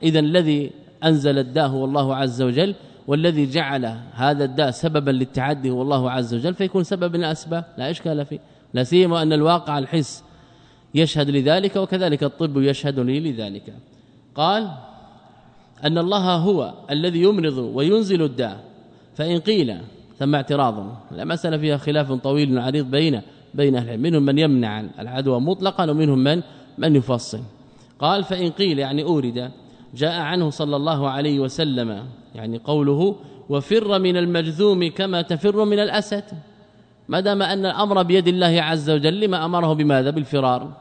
[SPEAKER 1] اذا الذي أنزل الداء هو الله عز وجل والذي جعل هذا الداء سببا للتعدي هو الله عز وجل فيكون سبب من الأسباب لا إشكال فيه. لا سيما أن الواقع الحس يشهد لذلك وكذلك الطب يشهد لي لذلك. قال أن الله هو الذي يمرض وينزل الداء. فإن قيل ثم اعتراض المساله فيها خلاف طويل عريض بين بين أهل العلم. منهم من يمنع العدوى مطلقا ومنهم من من يفصل. قال فإن قيل يعني أورد جاء عنه صلى الله عليه وسلم يعني قوله وفر من المجذوم كما تفر من الأسد ما دام أن الأمر بيد الله عز وجل لما أمره بماذا؟ بالفرار.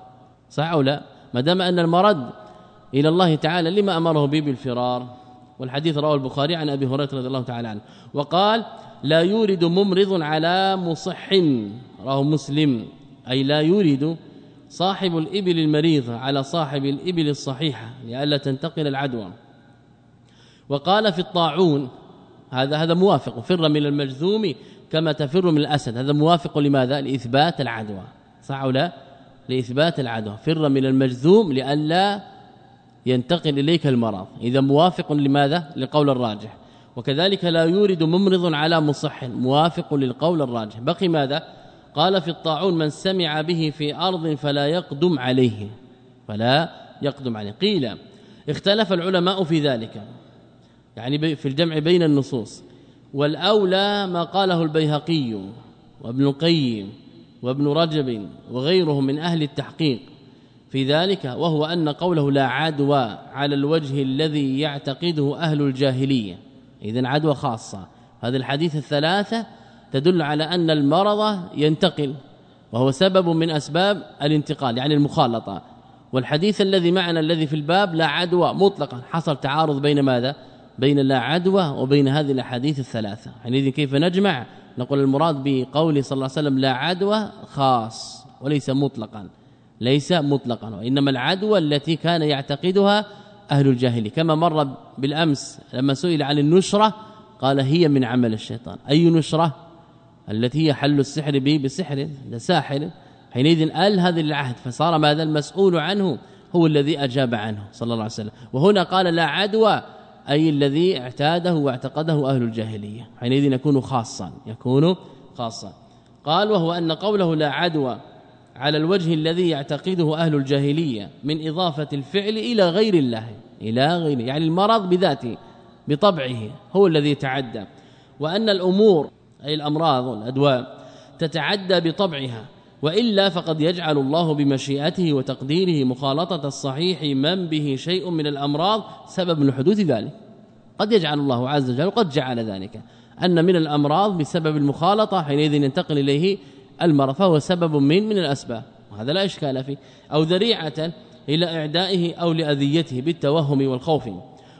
[SPEAKER 1] صح أو لا؟ ما دام أن المرد إلى الله تعالى لما أمره به بالفرار. والحديث رواه البخاري عن أبي هريرة رضي الله تعالى عنه. وقال لا يورد ممرض على مصح رواه مسلم. أي لا يورد صاحب الإبل المريض على صاحب الإبل الصحيحة لئلا تنتقل العدوى. وقال في الطاعون هذا هذا موافق. فر من المجذوم كما تفر من الأسد. هذا موافق لماذا؟ لإثبات العدوى. صح أو لا؟ لإثبات العدوى. فر من المجذوم لئلا ينتقل إليك المرض. إذا موافق لماذا؟ للقول الراجح. وكذلك لا يورد ممرض على مصح. موافق للقول الراجح. بقي ماذا؟ قال في الطاعون من سمع به في أرض فلا يقدم عليه. فلا يقدم عليه. قيل اختلف العلماء في ذلك. يعني في الجمع بين النصوص. والأولى ما قاله البيهقي وابن القيم وابن رجب وغيرهم من أهل التحقيق. في ذلك وهو أن قوله لا عدوى على الوجه الذي يعتقده أهل الجاهلية. اذا عدوى خاصة. هذا الحديث الثلاثة تدل على أن المرض ينتقل وهو سبب من أسباب الانتقال يعني المخالطة. والحديث الذي معنا الذي في الباب لا عدوى مطلقا. حصل تعارض بين ماذا؟ بين لا عدوى وبين هذه الأحاديث الثلاثة. حينئذ كيف نجمع؟ نقول المراد بقول صلى الله عليه وسلم لا عدوى خاص وليس مطلقا. ليس مطلقا وإنما العدوى التي كان يعتقدها أهل الجاهلية. كما مر بالأمس لما سئل عن النشرة قال هي من عمل الشيطان. أي نشرة؟ التي هي حل السحر به بسحر ساحر حينئذ قال هذا العهد فصار ماذا؟ المسؤول عنه هو الذي أجاب عنه صلى الله عليه وسلم. وهنا قال لا عدوى أي الذي اعتاده واعتقده أهل الجاهلية. حينئذ يكون خاصا يكون خاصا. قال وهو أن قوله لا عدوى على الوجه الذي يعتقده أهل الجاهلية من إضافة الفعل إلى غير الله إلى غير يعني المرض بذاته بطبعه هو الذي يتعدى. وأن الأمور أي الأمراض والأدواء تتعدى بطبعها وإلا فقد يجعل الله بمشيئته وتقديره مخالطة الصحيح من به شيء من الأمراض سبب لحدوث ذلك. قد يجعل الله عز وجل قد جعل ذلك أن من الأمراض بسبب المخالطة حينئذ ينتقل إليه المرض فهو سبب من من الأسباب؟ وهذا لا إشكال فيه. أو ذريعة إلى إعدائه أو لأذيته بالتوهم والخوف.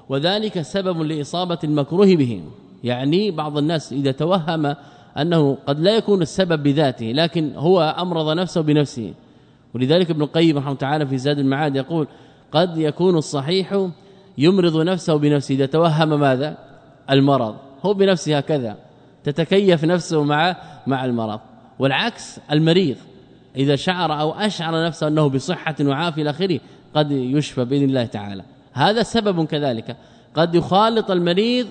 [SPEAKER 1] وذلك سبب لإصابة المكروه به. يعني بعض الناس إذا توهم أنه قد لا يكون السبب بذاته لكن هو أمرض نفسه بنفسه. ولذلك ابن القيم رحمه تعالى في زاد المعاد يقول قد يكون الصحيح يمرض نفسه بنفسه. إذا توهم ماذا؟ المرض. هو بنفسه هكذا. تتكيف نفسه مع مع المرض. والعكس المريض إذا شعر أو أشعر نفسه أنه بصحة وعافية إلى آخره قد يشفى بإذن الله تعالى. هذا سبب كذلك. قد يخالط المريض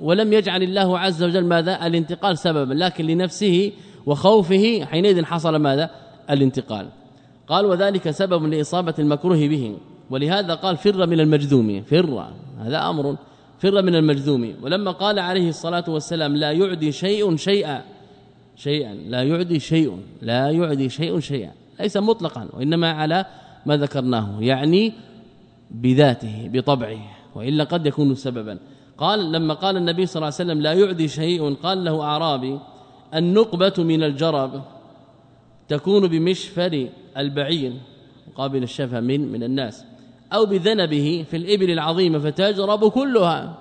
[SPEAKER 1] ولم يجعل الله عز وجل ماذا؟ الانتقال سببا لكن لنفسه وخوفه حينئذ حصل ماذا؟ الانتقال. قال وذلك سبب لإصابة المكروه به. ولهذا قال فر من المجذوم. فر هذا أمر. فر من المجذوم. ولما قال عليه الصلاة والسلام لا يعدي شيء شيئا شيئا لا يعدي شيء لا يعدي شيء شيئا ليس مطلقا وإنما على ما ذكرناه يعني بذاته بطبعه وإلا قد يكون سببا. قال لما قال النبي صلى الله عليه وسلم لا يعدي شيء قال له أعرابي النقبة من الجرب تكون بمشفر البعير مقابل الشفه من من الناس أو بذنبه في الإبل العظيمة فتجرب كلها.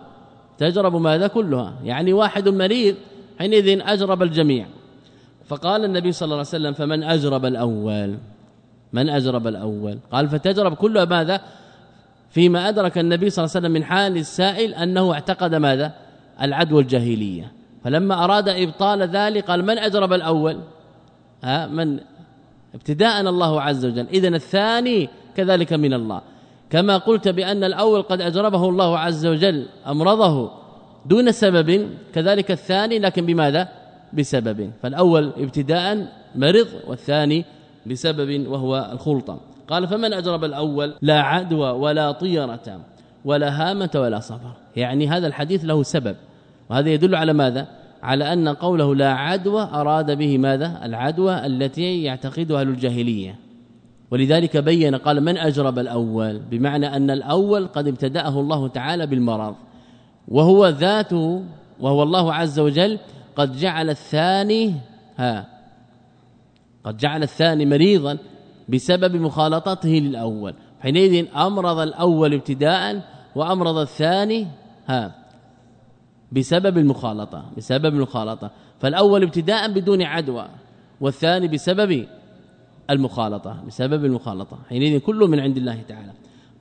[SPEAKER 1] تجرب ماذا؟ كلها. يعني واحد مريض حينئذ أجرب الجميع. فقال النبي صلى الله عليه وسلم فمن أجرب الأول؟ من أجرب الأول؟ قال فتجرب كلها ماذا؟ فيما أدرك النبي صلى الله عليه وسلم من حال السائل أنه اعتقد ماذا؟ العدوى الجاهليه فلما أراد إبطال ذلك قال من أجرب الأول؟ ها من؟ ابتداء الله عز وجل. اذا الثاني كذلك من الله. كما قلت بأن الأول قد أجربه الله عز وجل أمرضه دون سبب كذلك الثاني لكن بماذا؟ بسبب. فالأول ابتداء مرض والثاني بسبب وهو الخلطة. قال فمن أجرب الأول؟ لا عدوى ولا طيرة ولا هامة ولا صفر يعني هذا الحديث له سبب. وهذا يدل على ماذا؟ على أن قوله لا عدوى أراد به ماذا؟ العدوى التي يعتقدها الجاهلية. ولذلك بين قال من أجرب الأول؟ بمعنى أن الأول قد ابتدأه الله تعالى بالمرض. وهو ذاته وهو الله عز وجل قد جعل الثاني ها قد جعل الثاني مريضا بسبب مخالطته للأول. حينئذ أمرض الأول ابتداء وأمرض الثاني ها بسبب المخالطة بسبب المخالطة. فالأول ابتداء بدون عدوى والثاني بسبب المخالطة بسبب المخالطة. حينئذ كله من عند الله تعالى.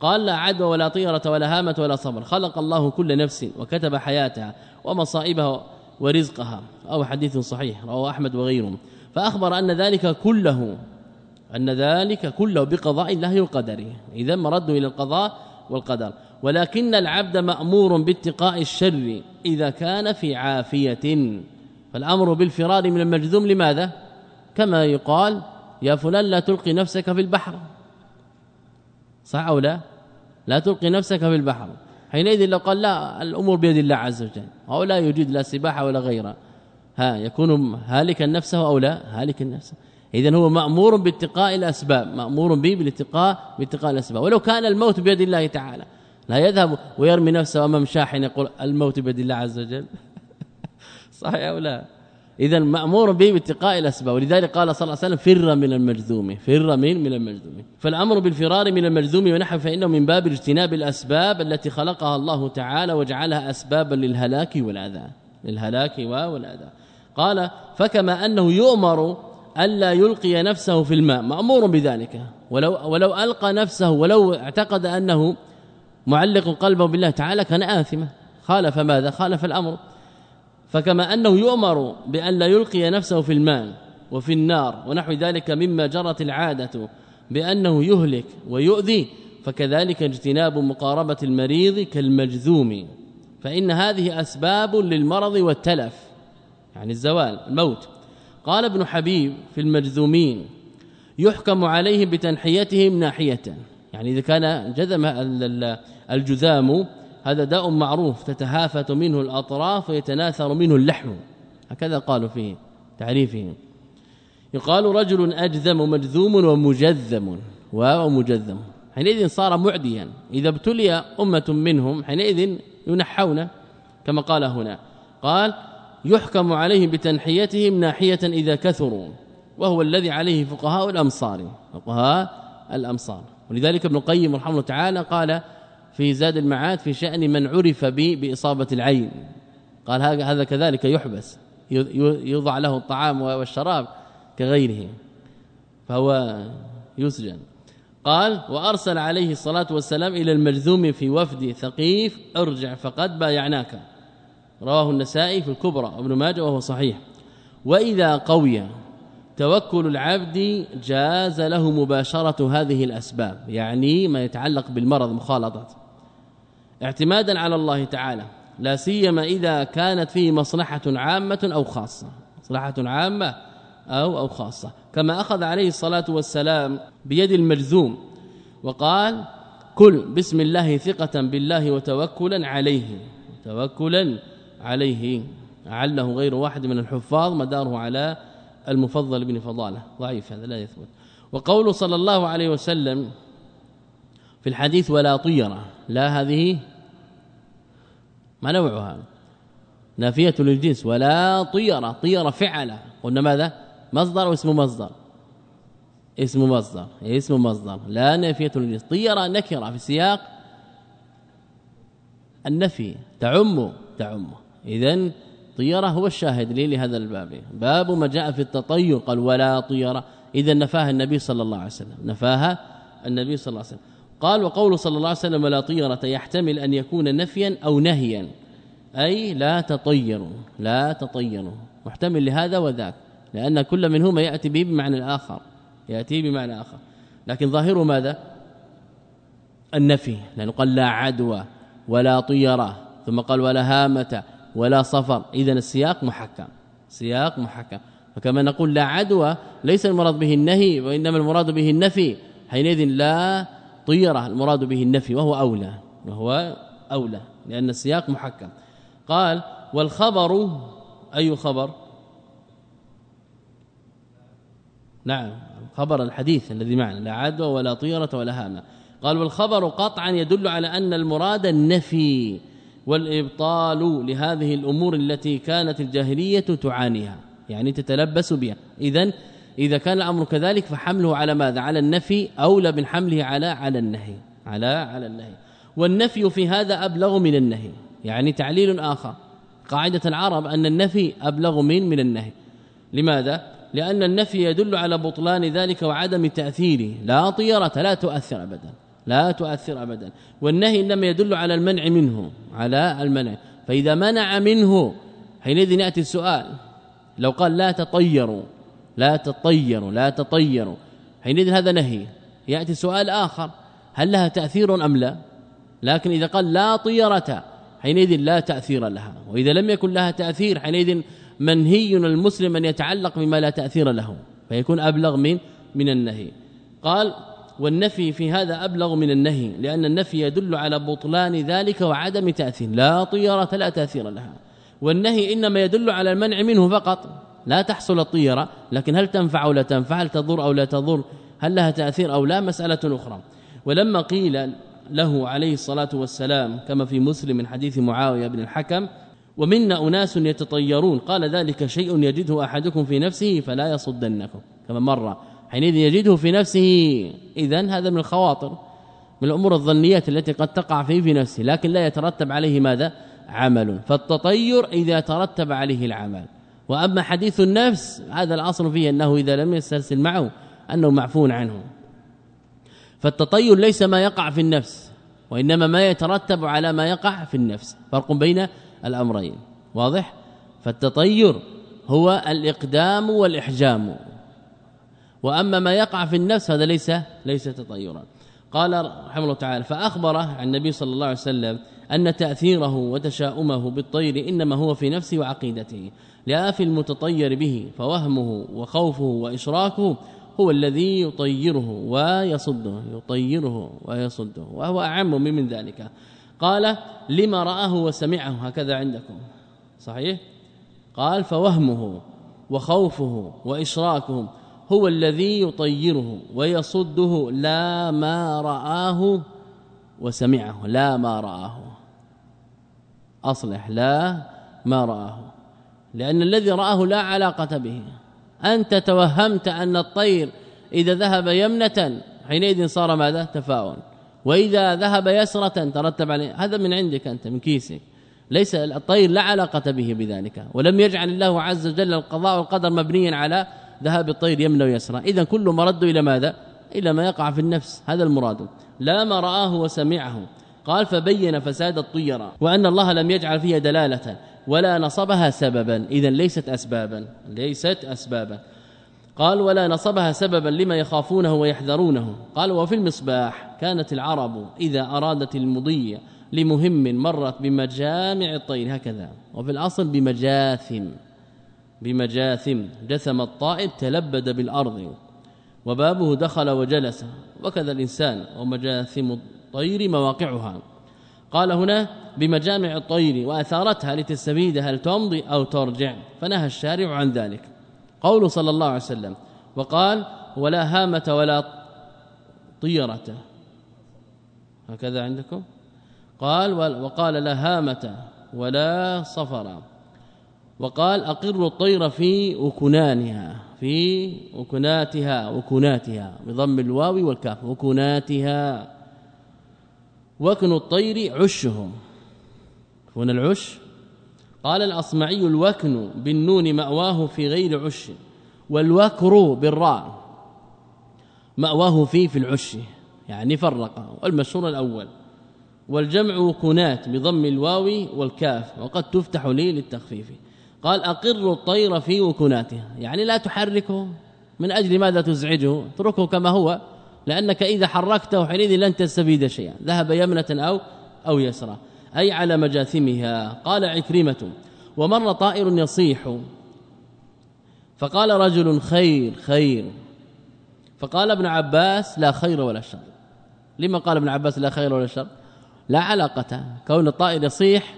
[SPEAKER 1] قال لا عدوى ولا طيرة ولا هامة ولا صبر. خلق الله كل نفس وكتب حياتها ومصائبها ورزقها أو حديث صحيح رواه أحمد وغيره. فأخبر أن ذلك كله أن ذلك كله بقضاء الله وقدره. إذا مرد إلى القضاء والقدر. ولكن العبد مأمور باتقاء الشر إذا كان في عافية. فالأمر بالفرار من المجذوم لماذا؟ كما يقال يا فلان لا تلقي نفسك في البحر. صح أو لا؟ لا تلقي نفسك في البحر. حينئذ لو قال لا الأمور بيد الله عز وجل. أو لا يوجد لا سباحه ولا غيرها ها يكون هالكا نفسه أو لا؟ هالكا نفسه اذا هو مأمور باتقاء الأسباب مأمور به بالاتقاء باتقاء الأسباب. ولو كان الموت بيد الله تعالى. لا يذهب ويرمي نفسه أمام شاحن يقول الموت بيد الله عز وجل. صحيح أو لا؟ اذا مأمور به باتقاء الأسباب. ولذلك قال صلى الله عليه وسلم فر من المجذوم فر من من المجذوم. فالأمر بالفرار من المجذوم ونحو فإنه من باب اجتناب الأسباب التي خلقها الله تعالى وجعلها اسبابا للهلاك والأذى. للهلاك والأذى. قال فكما أنه يؤمر الا يلقي نفسه في الماء. مأمور بذلك. ولو ولو ألقى نفسه ولو اعتقد أنه معلق قلبه بالله تعالى كان آثما. خالف ماذا؟ خالف الأمر. فكما أنه يؤمر بأن لا يلقي نفسه في الماء وفي النار ونحو ذلك مما جرت العادة بأنه يهلك ويؤذي فكذلك اجتناب مقاربة المريض كالمجذوم. فإن هذه أسباب للمرض والتلف يعني الزوال الموت. قال ابن حبيب في المجذومين يحكم عليه بتنحيتهم ناحية يعني إذا كان جذم الجذام هذا داء معروف تتهافت منه الأطراف ويتناثر منه اللحم هكذا قالوا فيه تعريفه يقال رجل أجذم مجذوم ومجذم ومجذم حينئذ صار معديا. إذا ابتلي أمة منهم حينئذ ينحون كما قال هنا. قال يحكم عليه بتنحيتهم ناحية إذا كثروا وهو الذي عليه فقهاء الأمصار. فقهاء الأمصار. ولذلك ابن القيم رحمه الله تعالى قال في زاد المعاد في شأن من عرف به بإصابة العين. قال هذا كذلك يحبس يوضع له الطعام والشراب كغيره فهو يسجن. قال وأرسل عليه الصلاة والسلام إلى المجذوم في وفد ثقيف ارجع فقد بايعناك. رواه النسائي في الكبرى وابن ماجه وهو صحيح. وإذا قوي توكل العبد جاز له مباشرة هذه الأسباب يعني ما يتعلق بالمرض مخالطة. اعتمادا على الله تعالى لا سيما إذا كانت فيه مصلحة عامة أو خاصة. مصلحة عامة أو أو خاصة. كما أخذ عليه الصلاة والسلام بيد المجذوم وقال كل بسم الله ثقة بالله وتوكلا عليه. توكلا عليه. عله غير واحد من الحفاظ مداره على المفضل بن فضالة. ضعيف هذا لا يثبت. وقوله صلى الله عليه وسلم في الحديث ولا طيرة. لا هذه ما نوعها؟ نافية للجنس. ولا طيرة. طيرة فعل. قلنا ماذا؟ مصدر واسم مصدر. اسم مصدر. اسم مصدر. لا نافية للجنس. طيرة نكرة في سياق النفي. تعم. تعم. اذا طيرة هو الشاهد. لي لهذا الباب. باب ما جاء في التطير قال ولا طيرة. اذا نفاها النبي صلى الله عليه وسلم. نفاها النبي صلى الله عليه وسلم. قال وقول صلى الله عليه وسلم ولا طيرة يحتمل أن يكون نفيا أو نهيا. أي لا تطيروا لا تطيروا. محتمل لهذا وذاك لأن كل منهما يأتي به بمعنى الآخر يأتي بمعنى آخر. لكن ظاهره ماذا؟ النفي لأنه قال لا عدوى ولا طيرة ثم قال ولا هامة ولا صفر. اذا السياق محكم سياق محكم. فكما نقول لا عدوى ليس المراد به النهي وإنما المراد به النفي. حينئذ لا طيره المراد به النفي وهو أولى وهو أولى لأن السياق محكم. قال والخبر أي خبر؟ نعم خبر الحديث الذي معنا لا عدوى ولا طيرة ولا هامة. قال والخبر قطعا يدل على أن المراد النفي والإبطال لهذه الأمور التي كانت الجاهلية تعانيها يعني تتلبس بها. اذا إذا كان الأمر كذلك فحمله على ماذا؟ على النفي أولى من حمله على على النهي. على على النهي. والنفي في هذا أبلغ من النهي. يعني تعليل آخر. قاعدة العرب أن النفي أبلغ من من النهي. لماذا؟ لأن النفي يدل على بطلان ذلك وعدم تاثيره لا طيرة لا تؤثر ابدا. لا تؤثر ابدا. والنهي إنما يدل على المنع منه. على المنع. فإذا منع منه حينئذ يأتي السؤال. لو قال لا تطيروا. لا تطيروا لا تطيروا. حينئذ هذا نهي. يأتي سؤال آخر. هل لها تأثير أم لا؟ لكن إذا قال لا طيرة حينئذ لا تأثير لها. وإذا لم يكن لها تأثير حينئذ منهي المسلم أن يتعلق بما لا تأثير له. فيكون أبلغ من من النهي. قال والنفي في هذا أبلغ من النهي لأن النفي يدل على بطلان ذلك وعدم تأثير. لا طيرة لا تأثير لها. والنهي إنما يدل على المنع منه فقط. لا تحصل الطيرة لكن هل تنفع أو لا تنفع؟ هل تضر أو لا تضر؟ هل لها تأثير أو لا؟ مسألة أخرى. ولما قيل له عليه الصلاة والسلام كما في مسلم من حديث معاوية بن الحكم ومنا أناس يتطيرون قال ذلك شيء يجده أحدكم في نفسه فلا يصدنكم. كما مره حينئذ يجده في نفسه. اذا هذا من الخواطر من الأمور الظنيات التي قد تقع فيه في نفسه لكن لا يترتب عليه ماذا؟ عمل. فالتطير إذا ترتب عليه العمل. وأما حديث النفس هذا الأصل فيه أنه إذا لم يسترسل معه أنه معفو عنه. فالتطير ليس ما يقع في النفس وإنما ما يترتب على ما يقع في النفس. فرق بين الأمرين. واضح؟ فالتطير هو الإقدام والإحجام. وأما ما يقع في النفس هذا ليس ليس تطيرا. قال رحمه الله تعالى فاخبر عن النبي صلى الله عليه وسلم أن تأثيره وتشاؤمه بالطير إنما هو في نفسه وعقيدته. لآف المتطير به فوهمه وخوفه وإشراكه هو الذي يطيره ويصده يطيره ويصده وهو أعم من ذلك. قال لما رآه وسمعه؟ هكذا عندكم. صحيح؟ قال فوهمه وخوفه وإشراكه هو الذي يطيره ويصده لا ما رآه وسمعه لا ما رآه. أصلح لا ما رآه. لأن الذي رآه لا علاقة به. أنت توهمت أن الطير إذا ذهب يمنة حينئذ صار ماذا؟ تفاؤل. وإذا ذهب يسرة ترتب عليه. هذا من عندك أنت من كيسك. ليس الطير لا علاقة به بذلك. ولم يجعل الله عز وجل القضاء والقدر مبنيا على ذهاب الطير يمنى ويسرى اذا كل مرد إلى ماذا؟ إلى ما يقع في النفس. هذا المراد. لا ما رآه وسمعه. قال فبين فساد الطيرة. وأن الله لم يجعل فيها دلالة. ولا نصبها سببا. اذا ليست اسبابا. ليست اسبابا. قال ولا نصبها سببا لما يخافونه ويحذرونه. قال وفي المصباح كانت العرب إذا أرادت المضي لمهم مرت بمجامع الطير. هكذا. وفي الأصل بمجاثم. بمجاثم. جثم الطائر تلبد بالأرض. وبابه دخل وجلس. وكذا الإنسان. ومجاثم الطير مواقعها. قال هنا بمجامع الطير وأثارتها لتستفيد هل تمضي أو ترجع فنهى الشارع عن ذلك. قول صلى الله عليه وسلم وقال ولا هامة ولا طيرة. هكذا عندكم؟ قال وقال لا هامة ولا صفرا وقال أقر الطير في وكنانها في وكناتها وكناتها بضم الواو والكاف وكناتها وكن الطير عشهم. هنا العش. قال الأصمعي الوكن بالنون مأواه في غير عش والوكر بالراء مأواه فيه في العش يعني فرق والمشهور الأول. والجمع وكنات بضم الواو والكاف وقد تفتح لي للتخفيف. قال أقر الطير في وكناتها يعني لا تحركه. من أجل ماذا تزعجه؟ اتركه كما هو. لأنك إذا حركته حينئذ لن تستفيد شيئا ذهب يمنة أو أو يسرى أي على مجاثمها. قال عكرمة ومر طائر يصيح. فقال رجل خير خير. فقال ابن عباس لا خير ولا شر. لما قال ابن عباس لا خير ولا شر؟ لا علاقة. كون الطائر يصيح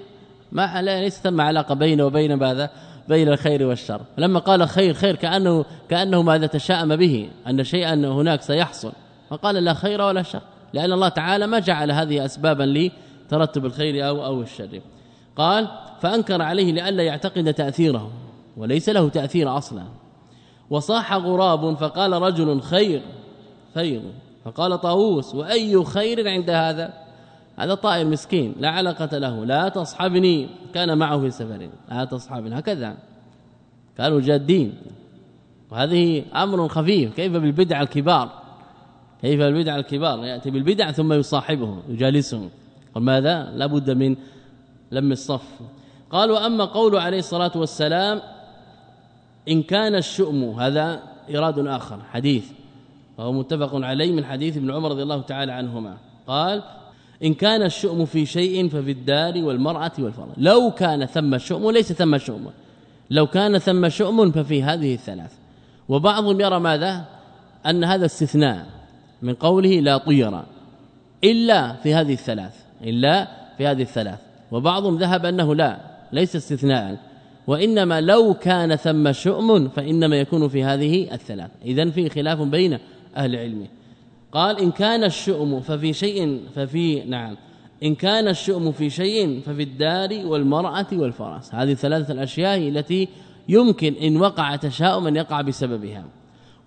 [SPEAKER 1] ما ليس ثم علاقة بينه وبين ماذا؟ بين الخير والشر. لما قال خير خير كأنه كأنه ماذا تشاءم به أن شيئا هناك سيحصل. فقال لا خير ولا شر لأن الله تعالى ما جعل هذه اسبابا لترتب الخير أو أو الشر. قال فأنكر عليه لئلا يعتقد تأثيره وليس له تأثير أصلا. وصاح غراب فقال رجل خير خير. فقال طاووس وأي خير عند هذا؟ هذا طائر مسكين لا علاقة له لا تصحبني كان معه في سفر. لا تصحبني. هكذا. كانوا جادين. وهذه أمر خفيف كيف بالبدع الكبار؟ كيف بالبدع الكبار؟ يأتي بالبدع ثم يصاحبه يجالسهم وماذا لابد من لم الصف. قال وأما قول عليه الصلاة والسلام إن كان الشؤم هذا ايراد آخر حديث. وهو متفق عليه من حديث ابن عمر رضي الله تعالى عنهما. قال إن كان الشؤم في شيء ففي الدار والمرأة والفرج لو كان ثم شؤم ليس ثم شؤم لو كان ثم شؤم ففي هذه الثلاث. وبعضهم يرى ماذا؟ أن هذا استثناء. من قوله لا طير إلا في هذه الثلاث إلا في هذه الثلاث. وبعضهم ذهب أنه لا ليس استثناء. وإنما لو كان ثم شؤم فإنما يكون في هذه الثلاث. إذن في خلاف بين أهل العلم. قال إن كان الشؤم ففي شيء ففي نعم إن كان الشؤم في شيء ففي الدار والمرأة والفرس. هذه الثلاثة الأشياء التي يمكن إن وقع تشاؤم أن يقع بسببها.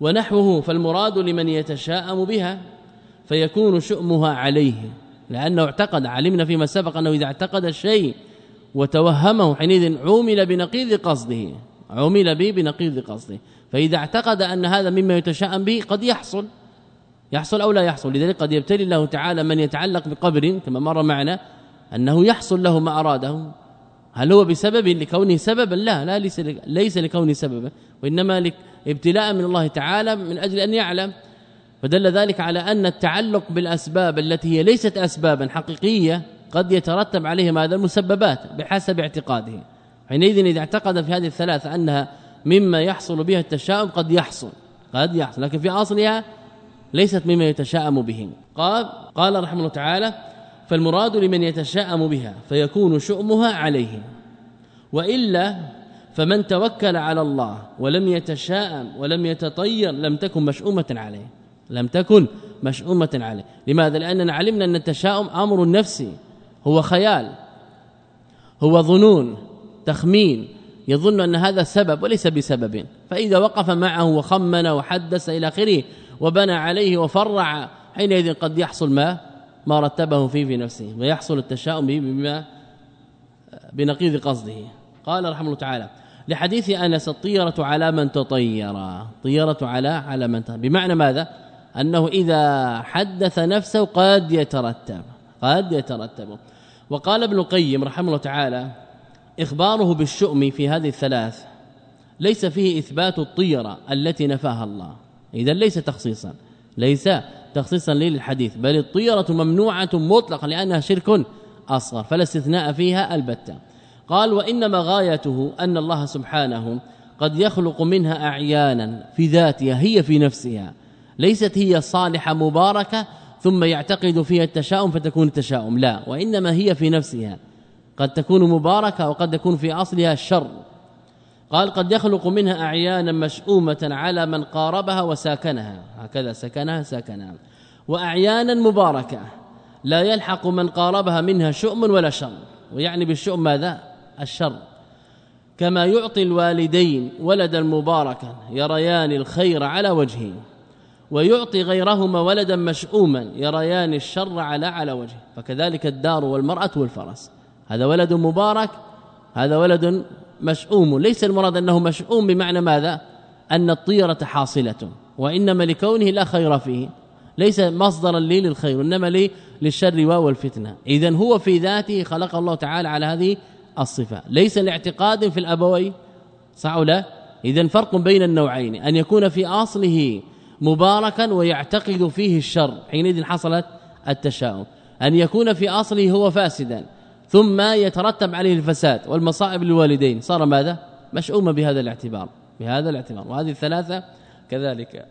[SPEAKER 1] ونحوه فالمراد لمن يتشاءم بها فيكون شؤمها عليه. لأنه اعتقد علمنا فيما سبق أنه إذا اعتقد الشيء وتوهمه حينئذ عومل بنقيض قصده. عومل به بنقيض قصده. فإذا اعتقد أن هذا مما يتشاءم به قد يحصل. يحصل أو لا يحصل. لذلك قد يبتلي الله تعالى من يتعلق بقبر كما مر معنا أنه يحصل له ما أراده. هل هو بسبب لكونه سببا؟ لا لا ليس ليس لكونه سببا. وإنما ابتلاء من الله تعالى من أجل أن يعلم. فدل ذلك على أن التعلق بالأسباب التي هي ليست اسبابا حقيقية قد يترتب عليها ماذا المسببات بحسب اعتقاده. حينئذ إذا اعتقد في هذه الثلاثة أنها مما يحصل بها التشاؤم قد يحصل قد يحصل لكن في أصلها ليست مما يتشاءم به. قال قال رحمه الله تعالى فالمراد لمن يتشاءم بها فيكون شؤمها عليه وإلا فمن توكل على الله ولم يتشاءم ولم يتطير لم تكن مشؤومة عليه لم تكن مشؤومة عليه. لماذا؟ لأننا علمنا أن التشاؤم أمر نفسي هو خيال هو ظنون تخمين. يظن أن هذا سبب وليس بسبب. فإذا وقف معه وخمن وحدث إلى آخره وبنى عليه وفرع حينئذ قد يحصل ما؟ ما رتبه فيه في نفسه ويحصل التشاؤم بما بنقيض قصده. قال رحمه الله تعالى لحديث أنس الطيرة على من تطير. طيره على على من تطير بمعنى ماذا؟ أنه إذا حدث نفسه قد يترتب قد يترتب. وقال ابن القيم رحمه الله تعالى إخباره بالشؤم في هذه الثلاث ليس فيه إثبات الطيرة التي نفاها الله. اذا ليس تخصيصا ليس تخصيصا للحديث بل الطيرة ممنوعة مطلقا لأنها شرك أصغر فلا استثناء فيها البتة. قال وإنما غايته أن الله سبحانه قد يخلق منها أعيانا في ذاتها هي في نفسها. ليست هي صالحة مباركة ثم يعتقد فيها التشاؤم فتكون التشاؤم. لا وإنما هي في نفسها. قد تكون مباركة وقد يكون في أصلها الشر. قال قد يخلق منها أعيانا مشؤومة على من قاربها وساكنها. هكذا سكنها ساكنها. وأعيانا مباركة لا يلحق من قاربها منها شؤم ولا شر. ويعني بالشؤم ماذا؟ الشر. كما يعطي الوالدين ولدا مباركا يريان الخير على وجهه ويعطي غيرهما ولدا مشؤوما يريان الشر على على وجهه. فكذلك الدار والمرأة والفرس. هذا ولد مبارك هذا ولد مشؤوم. ليس المراد أنه مشؤوم بمعنى ماذا؟ أن الطيرة حاصلة وإنما لكونه لا خير فيه. ليس مصدرا لي للخير إنما لي للشر والفتنة. اذا هو في ذاته خلق الله تعالى على هذه الصفة. ليس لاعتقاد في الابوين صح لا؟ اذا فرق بين النوعين أن يكون في أصله مباركا ويعتقد فيه الشر حينئذ حصلت التشاؤم. أن يكون في أصله هو فاسدا ثم يترتب عليه الفساد والمصائب للوالدين صار ماذا؟ مشؤوما بهذا الاعتبار بهذا الاعتبار. وهذه الثلاثة كذلك.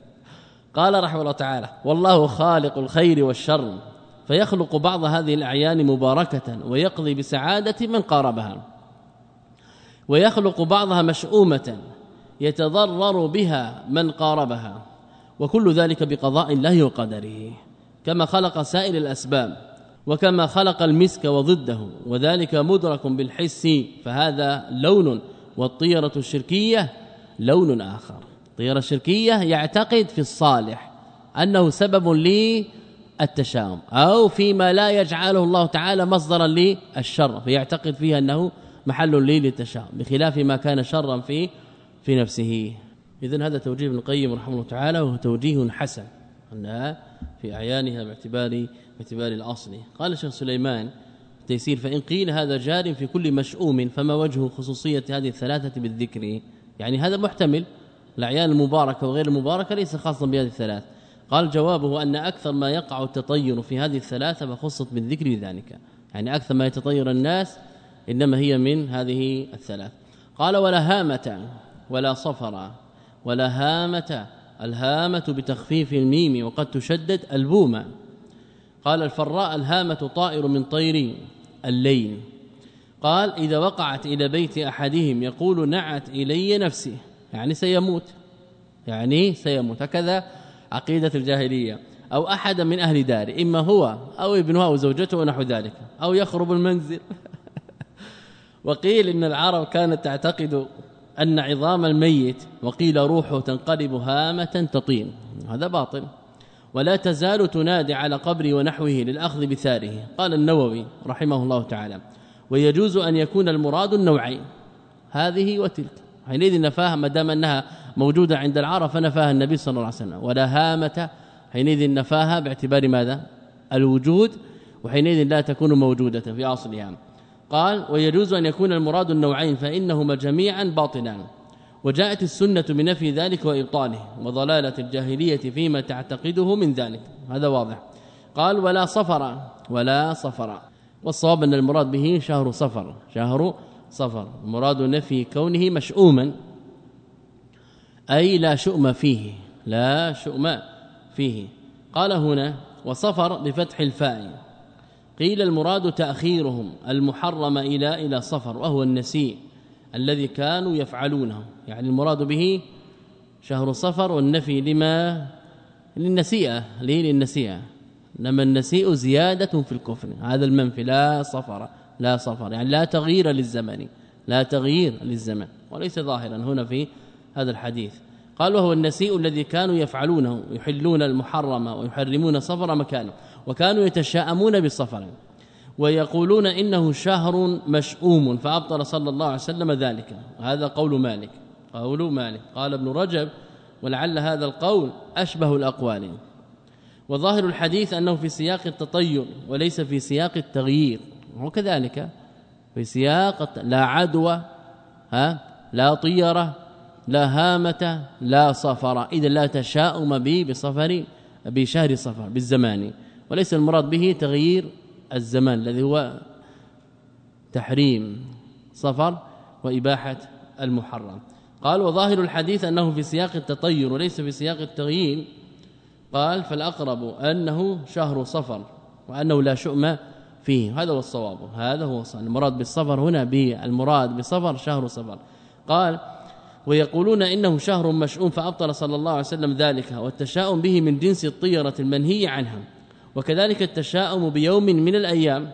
[SPEAKER 1] قال رحمه الله تعالى والله خالق الخير والشر فيخلق بعض هذه الأعيان مباركة ويقضي بسعادة من قاربها. ويخلق بعضها مشؤومة يتضرر بها من قاربها. وكل ذلك بقضاء الله وقدره. كما خلق سائر الأسباب وكما خلق المسك وضده وذلك مدرك بالحس فهذا لون. والطيرة الشركية لون آخر. الطيرة الشركية يعتقد في الصالح. أنه سبب للتشاؤم أو فيما لا يجعله الله تعالى مصدرا للشر فيعتقد فيها أنه محل لي للتشاؤم بخلاف ما كان شرا في في نفسه. اذا هذا توجيه ابن القيم رحمه الله تعالى وهو توجيه حسن انها في أعيانها باعتبار باعتبار الأصل. قال الشيخ سليمان تيسير فإن قيل هذا جار في كل مشؤوم فما وجه خصوصية هذه الثلاثة بالذكر؟ يعني هذا محتمل الأعيان المباركة وغير المباركة ليس خاصا بهذه الثلاث. قال جوابه أن أكثر ما يقع التطير في هذه الثلاثة فخصت بالذكر لذلك يعني أكثر ما يتطير الناس إنما هي من هذه الثلاث. قال ولا هامة ولا صفر ولا هامة الهامة بتخفيف الميم وقد تشدد البومة. قال الفراء الهامة طائر من طير الليل. قال إذا وقعت إلى بيت أحدهم يقول نعت إلي نفسي يعني سيموت. يعني سيموت. هكذا عقيدة الجاهلية أو أحد من أهل داره إما هو أو ابنه أو زوجته ونحو ذلك أو يخرب المنزل. وقيل إن العرب كانت تعتقد أن عظام الميت وقيل روحه تنقلب هامة تطين. هذا باطل. ولا تزال تنادي على قبر ونحوه للأخذ بثاره. قال النووي رحمه الله تعالى ويجوز أن يكون المراد النوعين هذه وتلك. حينئذ نفاها ما دام أنها موجودة عند العرب فنفاها النبي صلى الله عليه وسلم. ولا هامة حينئذ نفاها باعتبار ماذا؟ الوجود وحينئذ لا تكون موجودة في أصلها. قال ويجوز أن يكون المراد النوعين فإنهما جميعا باطلان. وجاءت السنة بنفي ذلك وإبطاله وضلالة الجاهلية فيما تعتقده من ذلك. هذا واضح. قال ولا صفر ولا صفر. والصواب أن المراد به شهر صفر شهر صفر. المراد نفي كونه مشؤوما. أي لا شؤم فيه لا شؤم فيه. قال هنا وصفر بفتح الفاء. قيل المراد تأخيرهم المحرم إلى إلى صفر وهو النسيء الذي كانوا يفعلونه. يعني المراد به شهر صفر والنفي لما؟ للنسيئة ليه للنسيئة؟ انما النسيء زيادة في الكفر. هذا المنفي لا صفر لا صفر. يعني لا تغيير للزمن لا تغيير للزمن. وليس ظاهرا. هنا في هذا الحديث. قال وهو النسيء الذي كانوا يفعلونه يحلون المحرم ويحرمون صفر مكانه وكانوا يتشاءمون بالصفر ويقولون إنه شهر مشؤوم فأبطل صلى الله عليه وسلم ذلك. هذا قول مالك. قول مالك. قال ابن رجب ولعل هذا القول أشبه الأقوال. وظاهر الحديث أنه في سياق التطير وليس في سياق التغيير. وكذلك في سياق لا عدوى ها لا طيرة لا هامة لا صفر. إذا لا تشاؤم به بصفر بشهر صفر بالزمان. وليس المراد به تغيير الزمان الذي هو تحريم صفر وإباحة المحرم. قال وظاهر الحديث أنه في سياق التطير وليس في سياق التغيير. قال فالأقرب أنه شهر صفر وأنه لا شؤم فيه. هذا هو الصواب هذا هو المراد بالصفر هنا بالمراد بصفر شهر صفر. قال ويقولون إنه شهر مشؤوم فأبطل صلى الله عليه وسلم ذلك والتشاؤم به من جنس الطيرة المنهي عنها وكذلك التشاؤم بيوم من الأيام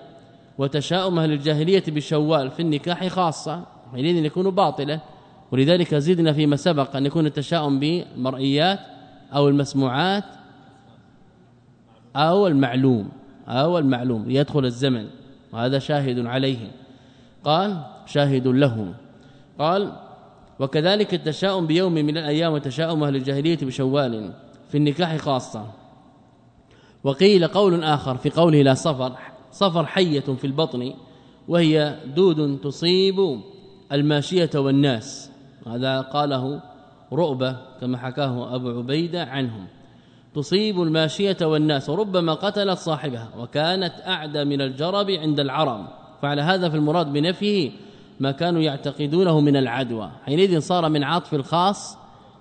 [SPEAKER 1] وتشاؤم أهل الجاهلية بشوال في النكاح خاصة حينئذ يكون باطلا ولذلك زدنا فيما سبق أن يكون التشاؤم بالمرئيات أو المسموعات أو المعلوم أو المعلوم ليدخل الزمن وهذا شاهد عليه قال شاهد له قال وكذلك التشاؤم بيوم من الأيام وتشاؤم أهل الجاهلية بشوال في النكاح خاصة. وقيل قول آخر في قوله لا صفر صفر حية في البطن وهي دود تصيب الماشية والناس. هذا قاله رؤبة كما حكاه أبو عبيدة عنهم. تصيب الماشية والناس وربما قتلت صاحبها وكانت أعدى من الجرب عند العرب. فعلى هذا في المراد بنفيه ما كانوا يعتقدونه من العدوى. حينئذ صار من عطف الخاص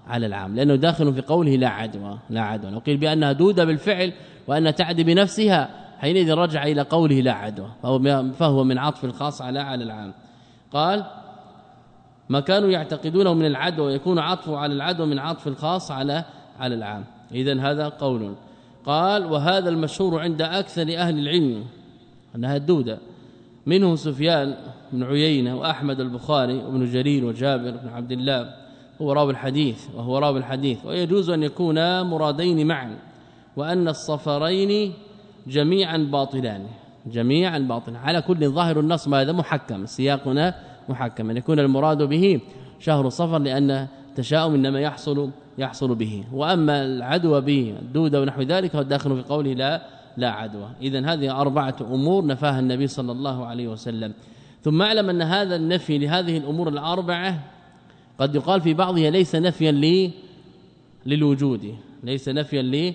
[SPEAKER 1] على العام لأنه داخل في قوله لا عدوى لا عدوى. وقيل بأنها دودة بالفعل وان تعدي بنفسها حينئذ رجع إلى قوله لا عدوى. فهو فهو من عطف الخاص على على العام. قال ما كانوا يعتقدونه من العدوى ويكون عطفه على العدوى من عطف الخاص على على العام. اذا هذا قول. قال وهذا المشهور عند أكثر أهل العلم أنها الدودة. منه سفيان بن عيينة وأحمد البخاري وابن جرير وجابر بن عبد الله هو راوي الحديث وهو راوي الحديث. ويجوز أن يكونا مرادين معا وأن الصفرين جميعا باطلان جميعا باطلا على كل ظاهر النص هذا محكم سياقنا محكم. أن يكون المراد به شهر صفر لأن تشاؤم إنما يحصل يحصل به. وأما العدوى به الدوده ونحو ذلك هو داخل في قوله لا لا عدوى. اذا هذه أربعة أمور نفاها النبي صلى الله عليه وسلم. ثم اعلم أن هذا النفي لهذه الأمور الأربعة قد يقال في بعضها ليس نفيا لي للوجود ليس نفيا لي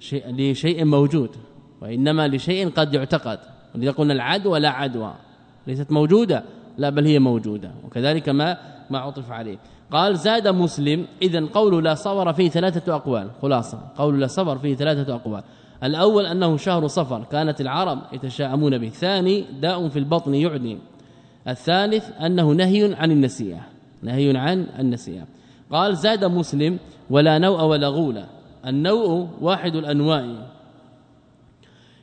[SPEAKER 1] شيء لشيء موجود وإنما لشيء قد يعتقد. ولذا قلنا العدوى لا عدوى ليست موجودة لا بل هي موجودة وكذلك ما ما عطف عليه. قال زاد مسلم اذا قول لا صبر فيه ثلاثة أقوال خلاصة. قول لا صبر فيه ثلاثة أقوال. الأول أنه شهر صفر كانت العرب يتشاءمون به. ثاني داء في البطن يعدي. الثالث أنه نهي عن النسيئة نهي عن النسيئة. قال زاد مسلم ولا نوء ولا غول. النوء واحد الأنواع.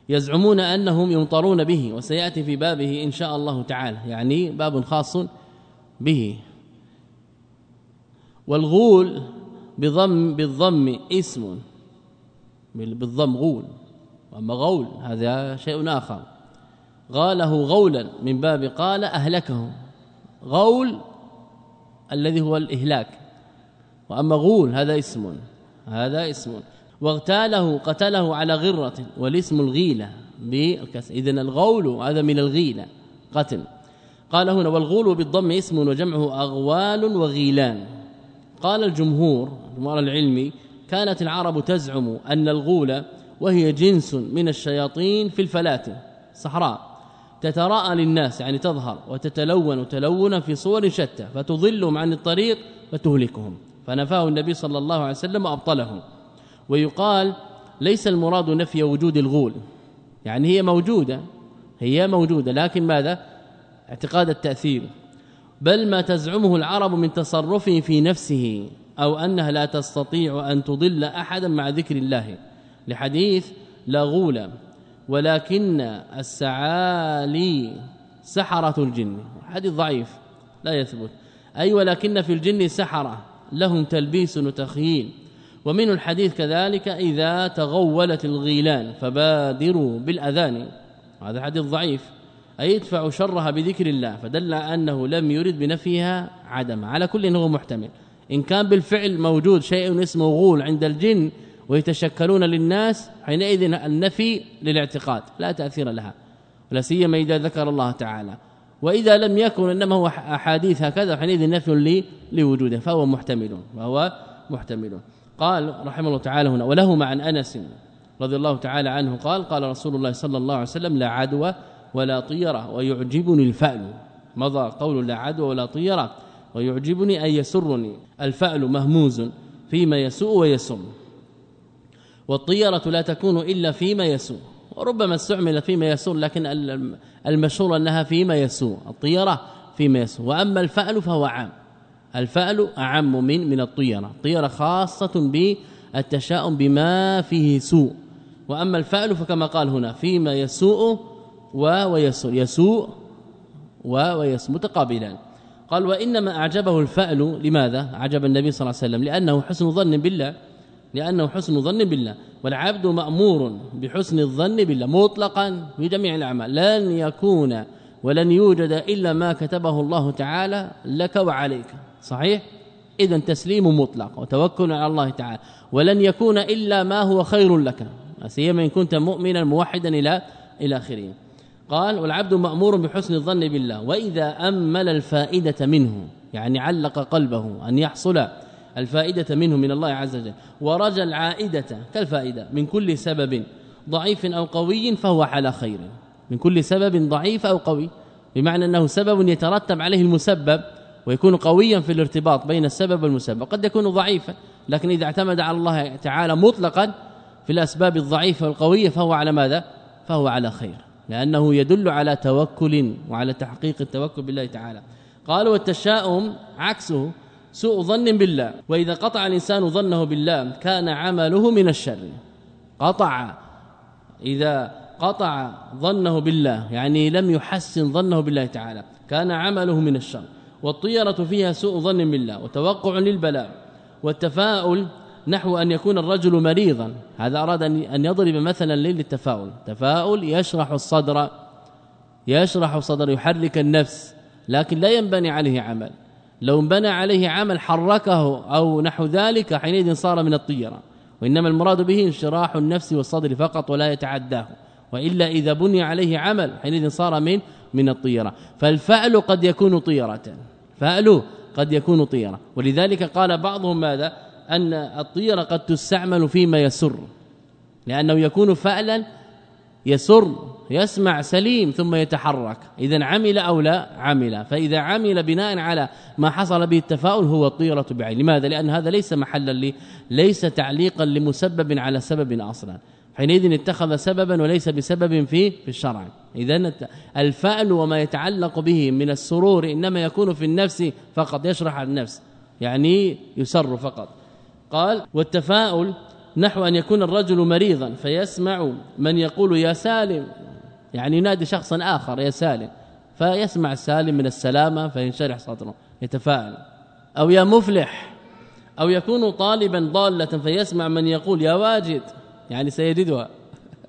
[SPEAKER 1] يزعمون أنهم يمطرون به وسيأتي في بابه إن شاء الله تعالى. يعني باب خاص به. والغول بضم بالضم اسم. بالضم غول. وأما غول هذا شيء آخر. غاله غولا من باب قال اهلكه غول الذي هو الإهلاك. وأما غول هذا اسم هذا اسم. واغتاله قتله على غرة والاسم الغيلة بالكسر. اذا الغول هذا من الغيلة قتل. قال هنا والغول بالضم اسم وجمعه أغوال وغيلان. قال الجمهور جمهور العلمي كانت العرب تزعم أن الغول وهي جنس من الشياطين في الفلات صحراء. تتراءى للناس يعني تظهر وتتلون تلونا في صور شتى فتضلهم عن الطريق وتهلكهم فنفاه النبي صلى الله عليه وسلم وابطله ويقال ليس المراد نفي وجود الغول. يعني هي موجودة هي موجودة لكن ماذا؟ اعتقاد التأثير. بل ما تزعمه العرب من تصرفه في نفسه أو أنها لا تستطيع أن تضل أحدا مع ذكر الله. لحديث لا غول ولكن السعالي سحرة الجن. حديث ضعيف لا يثبت. أي ولكن في الجن سحرة لهم تلبيس وتخييل ومن الحديث كذلك إذا تغولت الغيلان فبادروا بالأذان. هذا حديث ضعيف. أي يدفع شرها بذكر الله فدل أنه لم يرد بنفيها عدم. على كل إنه محتمل. إن كان بالفعل موجود شيء اسمه غول عند الجن ويتشكلون للناس حينئذ النفي للاعتقاد لا تأثير لها ولا سيما إذا ذكر الله تعالى. وإذا لم يكن إنما هو أحاديث هكذا حينئذ نفي لوجوده فهو محتمل وهو محتمل. قال رحمه الله تعالى هنا وله عن أنس رضي الله تعالى عنه قال قال رسول الله صلى الله عليه وسلم لا عدوى ولا طيرة ويعجبني الفأل. مضى قول لا عدوى ولا طيرة ويعجبني أن يسرني. الفأل مهموز فيما يسوء ويسر. والطيرة لا تكون إلا فيما يسوء وربما استعمل فيما يسوء لكن المشهور أنها فيما يسوء الطيرة فيما يسوء. وأما الفأل فهو عام. الفأل أعم من من الطيرة. الطيرة خاصة بالتشاؤم بما فيه سوء. وأما الفأل فكما قال هنا فيما يسوء ويسوء. يسوء ويسوء. متقابلان. قال وإنما أعجبه الفأل. لماذا؟ عجب النبي صلى الله عليه وسلم لأنه حسن ظن بالله. لأنه حسن ظن بالله والعبد مأمور بحسن الظن بالله مطلقا في جميع الأعمال لن يكون ولن يوجد إلا ما كتبه الله تعالى لك وعليك. صحيح؟ اذا تسليم مطلق وتوكل على الله تعالى. ولن يكون إلا ما هو خير لك سيما إن كنت مؤمنا موحدا إلى إلى آخره. قال والعبد مأمور بحسن الظن بالله وإذا أمل الفائدة منه يعني علق قلبه أن يحصل الفائدة منه من الله عز وجل. ورجى العائدة كالفائدة من كل سبب ضعيف أو قوي فهو على خير. من كل سبب ضعيف أو قوي بمعنى أنه سبب يترتب عليه المسبب ويكون قويا في الارتباط بين السبب والمسبب. قد يكون ضعيفا لكن إذا اعتمد على الله تعالى مطلقا في الأسباب الضعيفة والقوية فهو على ماذا؟ فهو على خير. لأنه يدل على توكل وعلى تحقيق التوكل بالله تعالى. قال والتشاؤم عكسه سوء ظن بالله وإذا قطع الإنسان ظنه بالله كان عمله من الشر. قطع إذا قطع ظنه بالله يعني لم يحسن ظنه بالله تعالى كان عمله من الشر. والطيرة فيها سوء ظن بالله وتوقع للبلاء والتفاؤل نحو أن يكون الرجل مريضا. هذا أراد أن يضرب مثلا للتفاؤل. تفاؤل يشرح الصدر يشرح الصدر يحرك النفس لكن لا ينبني عليه عمل. لو انبنى عليه عمل حركه أو نحو ذلك حينئذ صار من الطيرة وإنما المراد به انشراح النفس والصدر فقط ولا يتعداه. وإلا إذا بني عليه عمل حينئذ صار من من الطيره فالفعل قد يكون طيرة. فعل قد يكون طيرة. ولذلك قال بعضهم ماذا؟ أن الطيرة قد تستعمل فيما يسر. لأنه يكون فعلا يسر يسمع سليم ثم يتحرك. اذا عمل أو لا عمل. فإذا عمل بناء على ما حصل به التفاؤل هو الطيره بعين. لماذا؟ لأن هذا ليس محلا ليس تعليقا لمسبب على سبب أصلا. حينئذ اتخذ سببا وليس بسبب في في الشرع. اذا الفعل وما يتعلق به من السرور إنما يكون في النفس فقط يشرح النفس. يعني يسر فقط. قال والتفاؤل نحو أن يكون الرجل مريضا فيسمع من يقول يا سالم. يعني ينادي شخصا آخر يا سالم. فيسمع سالم من السلامة فينشرح صدره يتفاءل أو يا مفلح أو يكون طالبا ضالة فيسمع من يقول يا واجد. يعني سيجدها.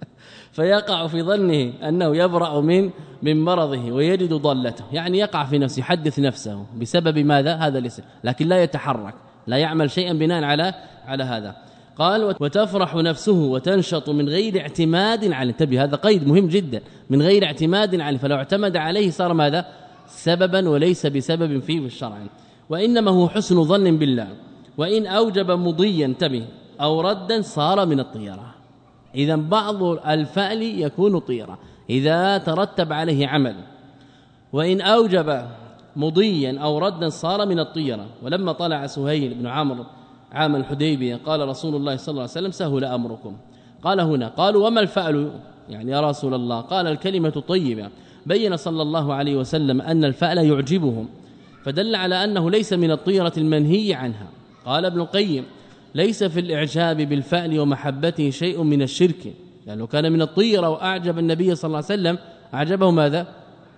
[SPEAKER 1] فيقع في ظنه أنه يبرأ من من مرضه ويجد ضالته. يعني يقع في نفسه يحدث نفسه. بسبب ماذا؟ هذا الاسم. لكن لا يتحرك لا يعمل شيئا بناء على على هذا. قال وتفرح نفسه وتنشط من غير اعتماد على انتبه هذا قيد مهم جدا. من غير اعتماد عليه فلو اعتمد عليه صار ماذا؟ سببا وليس بسبب فيه الشرع. وإنما هو حسن ظن بالله. وإن أوجب مضيا انتبه أو ردا صار من الطيرة. اذا بعض الفعل يكون طيره إذا ترتب عليه عمل. وإن أوجب مضيا أو ردا صار من الطيرة. ولما طلع سهيل بن عمرو عام الحديبية قال رسول الله صلى الله عليه وسلم سهل أمركم. قال هنا قالوا وما الفعل يعني يا رسول الله قال الكلمة طيبة. بين صلى الله عليه وسلم أن الفعل يعجبهم فدل على أنه ليس من الطيرة المنهي عنها. قال ابن القيم ليس في الإعجاب بالفعل ومحبته شيء من الشرك. لأنه كان من الطيرة وأعجب النبي صلى الله عليه وسلم أعجبه ماذا؟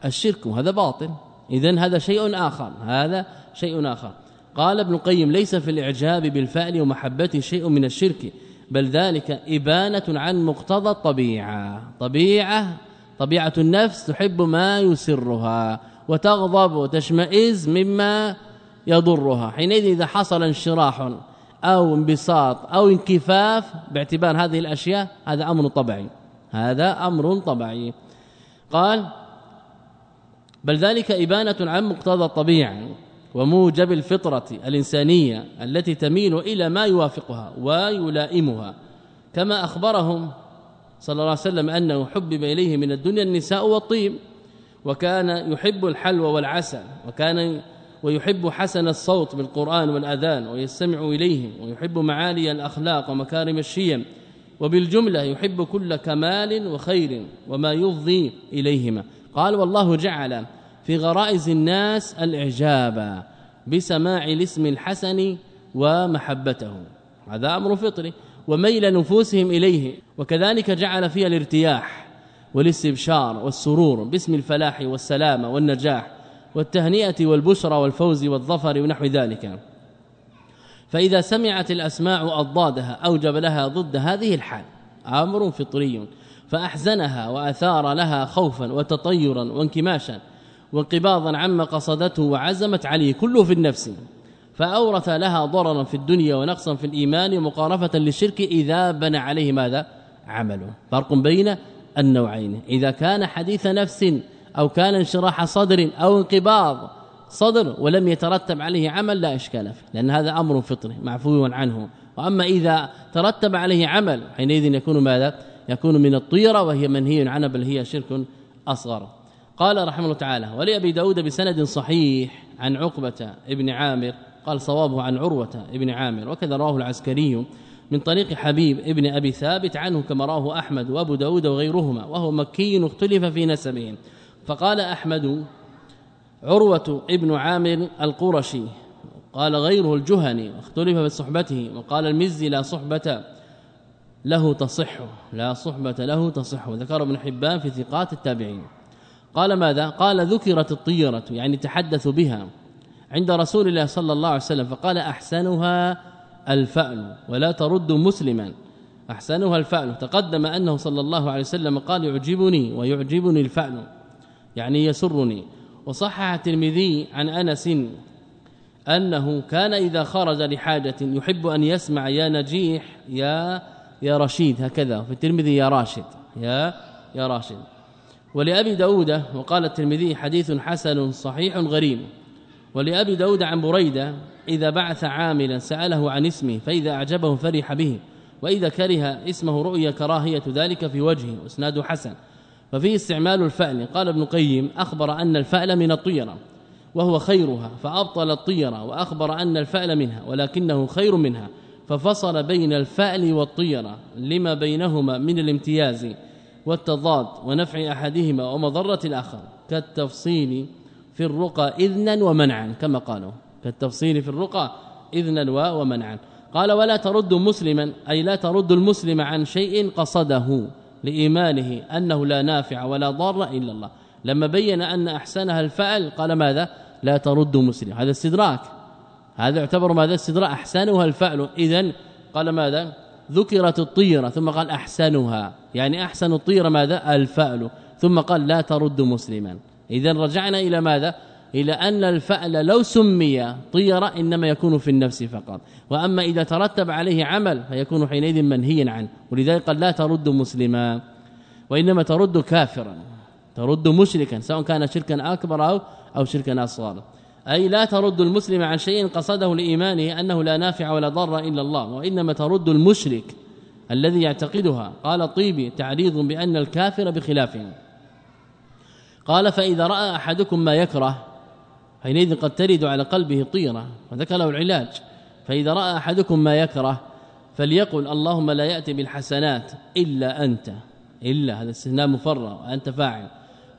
[SPEAKER 1] الشرك وهذا باطل. اذا هذا شيء آخر هذا شيء آخر. قال ابن القيم ليس في الإعجاب بالفعل ومحبته شيء من الشرك بل ذلك إبانة عن مقتضى الطبيعة. طبيعة طبيعة النفس تحب ما يسرها وتغضب وتشمئز مما يضرها. حينئذ إذا حصل انشراح أو انبساط أو انكفاف باعتبار هذه الأشياء هذا أمر طبيعي. هذا أمر طبيعي. قال بل ذلك إبانة عن مقتضى الطبيعة. وموجب الفطرة الإنسانية التي تميل إلى ما يوافقها ويلائمها. كما أخبرهم صلى الله عليه وسلم أنه حبب إليه من الدنيا النساء والطيب وكان يحب الحلوى والعسل وكان ويحب حسن الصوت بالقرآن والأذان ويستمع إليهم ويحب معالي الأخلاق ومكارم الشيم وبالجملة يحب كل كمال وخير وما يفضي إليهما. قال والله جعل في غرائز الناس الإعجاب بسماع الاسم الحسن ومحبته. هذا أمر فطري. وميل نفوسهم إليه. وكذلك جعل فيها الارتياح والاستبشار والسرور باسم الفلاح والسلامة والنجاح والتهنئة والبشرى والفوز والظفر ونحو ذلك. فإذا سمعت الأسماع أضدادها أوجب لها ضد هذه الحال. أمر فطري. فأحزنها وأثار لها خوفا وتطيرا وانكماشا. وانقباضا عما قصدته وعزمت عليه كله في النفس فأورث لها ضررا في الدنيا ونقصا في الإيمان مقارفه للشرك إذا بنى عليه ماذا؟ عمله. فرق بين النوعين. إذا كان حديث نفس أو كان انشراح صدر أو انقباض صدر ولم يترتب عليه عمل لا إشكال فيه لأن هذا أمر فطري معفو عنه. وأما إذا ترتب عليه عمل حينئذ يكون ماذا؟ يكون من الطيرة وهي منهي عنها بل هي شرك أصغر. قال رحمه الله تعالى ولابي داود بسند صحيح عن عقبة ابن عامر قال صوابه عن عروة ابن عامر وكذا رواه العسكري من طريق حبيب ابن أبي ثابت عنه كما رواه أحمد وأبو داود وغيرهما وهو مكي اختلف في نسبه. فقال أحمد عروة ابن عامر القرشي قال غيره الجهني واختلف بصحبته وقال المزي لا صحبة له تصح لا صحبة له تصح. ذكر ابن حبان في ثقات التابعين. قال ماذا؟ قال ذكرت الطيرة يعني تحدث بها عند رسول الله صلى الله عليه وسلم فقال أحسنها الفأل ولا ترد مسلما. أحسنها الفأل تقدم أنه صلى الله عليه وسلم قال يعجبني ويعجبني الفأل يعني يسرني. وصحح الترمذي عن أنس أنه كان إذا خرج لحاجة يحب أن يسمع يا نجيح يا يا رشيد هكذا. في الترمذي يا راشد يا يا راشد. ولأبي داود وقال الترمذي حديث حسن صحيح غريب. ولأبي داود عن بريدة إذا بعث عاملا سأله عن اسمه فإذا أعجبه فرح به وإذا كره اسمه رؤيا كراهية ذلك في وجهه واسناد حسن. ففيه استعمال الفأل. قال ابن قيم أخبر أن الفأل من الطيرة وهو خيرها فأبطل الطيرة وأخبر أن الفأل منها ولكنه خير منها ففصل بين الفأل والطيرة لما بينهما من الامتياز. والتضاد ونفع أحدهما ومضرة الآخر. كالتفصيل في الرقى إذنا ومنعا كما قالوا. كالتفصيل في الرقى إذنا ومنعا. قال ولا ترد مسلما أي لا ترد المسلم عن شيء قصده لإيمانه أنه لا نافع ولا ضار إلا الله. لما بين أن أحسنها الفعل قال ماذا؟ لا ترد مسلم. هذا استدراك. هذا يعتبر ماذا؟ استدراك. أحسنها الفعل اذا قال ماذا؟ ذكرت الطيرة ثم قال أحسنها. يعني أحسن الطيرة ماذا؟ الفأل. ثم قال لا ترد مسلما. اذا رجعنا إلى ماذا؟ إلى أن الفأل لو سمي طيرة إنما يكون في النفس فقط. وأما إذا ترتب عليه عمل فيكون حينئذ منهيا عنه. ولذلك قال لا ترد مسلما. وإنما ترد كافرا. ترد مشركا سواء كان شركا أكبر أو أو شركا أصغر. أي لا ترد المسلم عن شيء قصده لإيمانه أنه لا نافع ولا ضر إلا الله وإنما ترد المشرك الذي يعتقدها. قال طيبي تعريض بأن الكافر بخلافه قال فإذا رأى أحدكم ما يكره حينئذ قد ترد على قلبه طيرة. وذكر له العلاج فإذا رأى أحدكم ما يكره فليقل اللهم لا يأتي بالحسنات إلا أنت. إلا هذا استثناء مفرغ وأنت فاعل.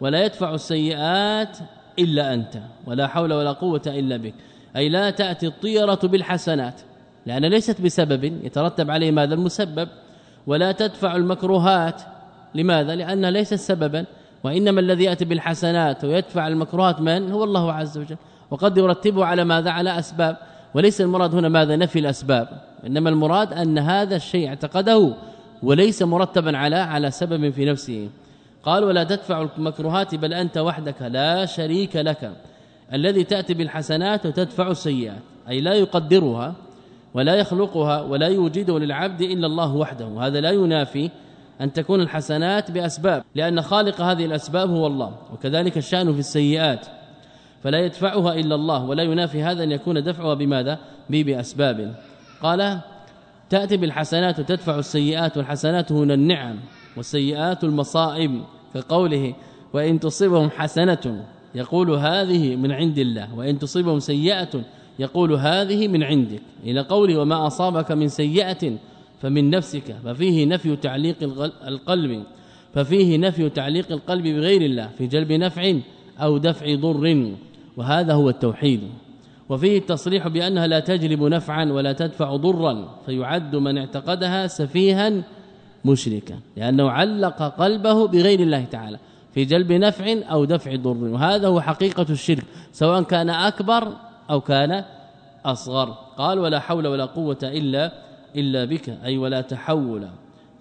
[SPEAKER 1] ولا يدفع السيئات إلا أنت ولا حول ولا قوة إلا بك. أي لا تأتي الطيرة بالحسنات لأن ليست بسبب يترتب عليه ماذا؟ المسبب. ولا تدفع المكروهات. لماذا؟ لأنها ليست سببا وإنما الذي يأتي بالحسنات ويدفع المكروهات من؟ هو الله عز وجل. وقد يرتبه على ماذا؟ على أسباب. وليس المراد هنا ماذا؟ نفي الأسباب. إنما المراد أن هذا الشيء اعتقده وليس مرتبا على على سبب في نفسه. قال ولا تدفع المكروهات بل أنت وحدك لا شريك لك. الذي تأتي بالحسنات وتدفع السيئات أي لا يقدرها ولا يخلقها ولا يوجد للعبد إلا الله وحده. وهذا لا ينافي أن تكون الحسنات بأسباب لأن خالق هذه الأسباب هو الله وكذلك الشأن في السيئات فلا يدفعها إلا الله ولا ينافي هذا أن يكون دفعها بماذا؟ بأسباب. قال تأتي بالحسنات وتدفع السيئات والحسنات هنا النعم والسيئات المصائب. كقوله وإن تصيبهم حسنة يقول هذه من عند الله وإن تصيبهم سيئة يقول هذه من عندك. إلى قوله وما أصابك من سيئة فمن نفسك ففيه نفي تعليق القلب ففيه نفي تعليق القلب بغير الله في جلب نفع أو دفع ضر وهذا هو التوحيد. وفيه التصريح بأنها لا تجلب نفعا ولا تدفع ضرا فيعد من اعتقدها سفيها مشركا لأنه علق قلبه بغير الله تعالى في جلب نفع أو دفع ضر وهذا هو حقيقة الشرك سواء كان أكبر أو كان أصغر. قال ولا حول ولا قوة إلا إلا بك. أي ولا تحول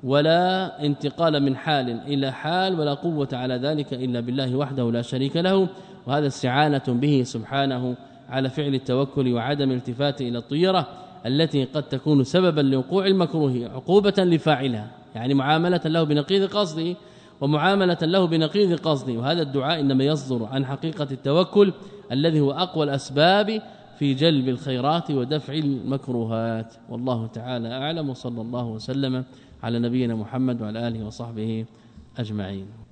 [SPEAKER 1] ولا انتقال من حال إلى حال ولا قوة على ذلك إلا بالله وحده لا شريك له. وهذا استعانة به سبحانه على فعل التوكل وعدم التفات إلى الطيرة التي قد تكون سببا لوقوع المكروه عقوبة لفاعلها. يعني معاملة له بنقيض قصده ومعاملة له بنقيض قصده. وهذا الدعاء إنما يصدر عن حقيقة التوكل الذي هو أقوى الأسباب في جلب الخيرات ودفع المكروهات. والله تعالى أعلم وصلى الله وسلم على نبينا محمد وعلى آله وصحبه أجمعين.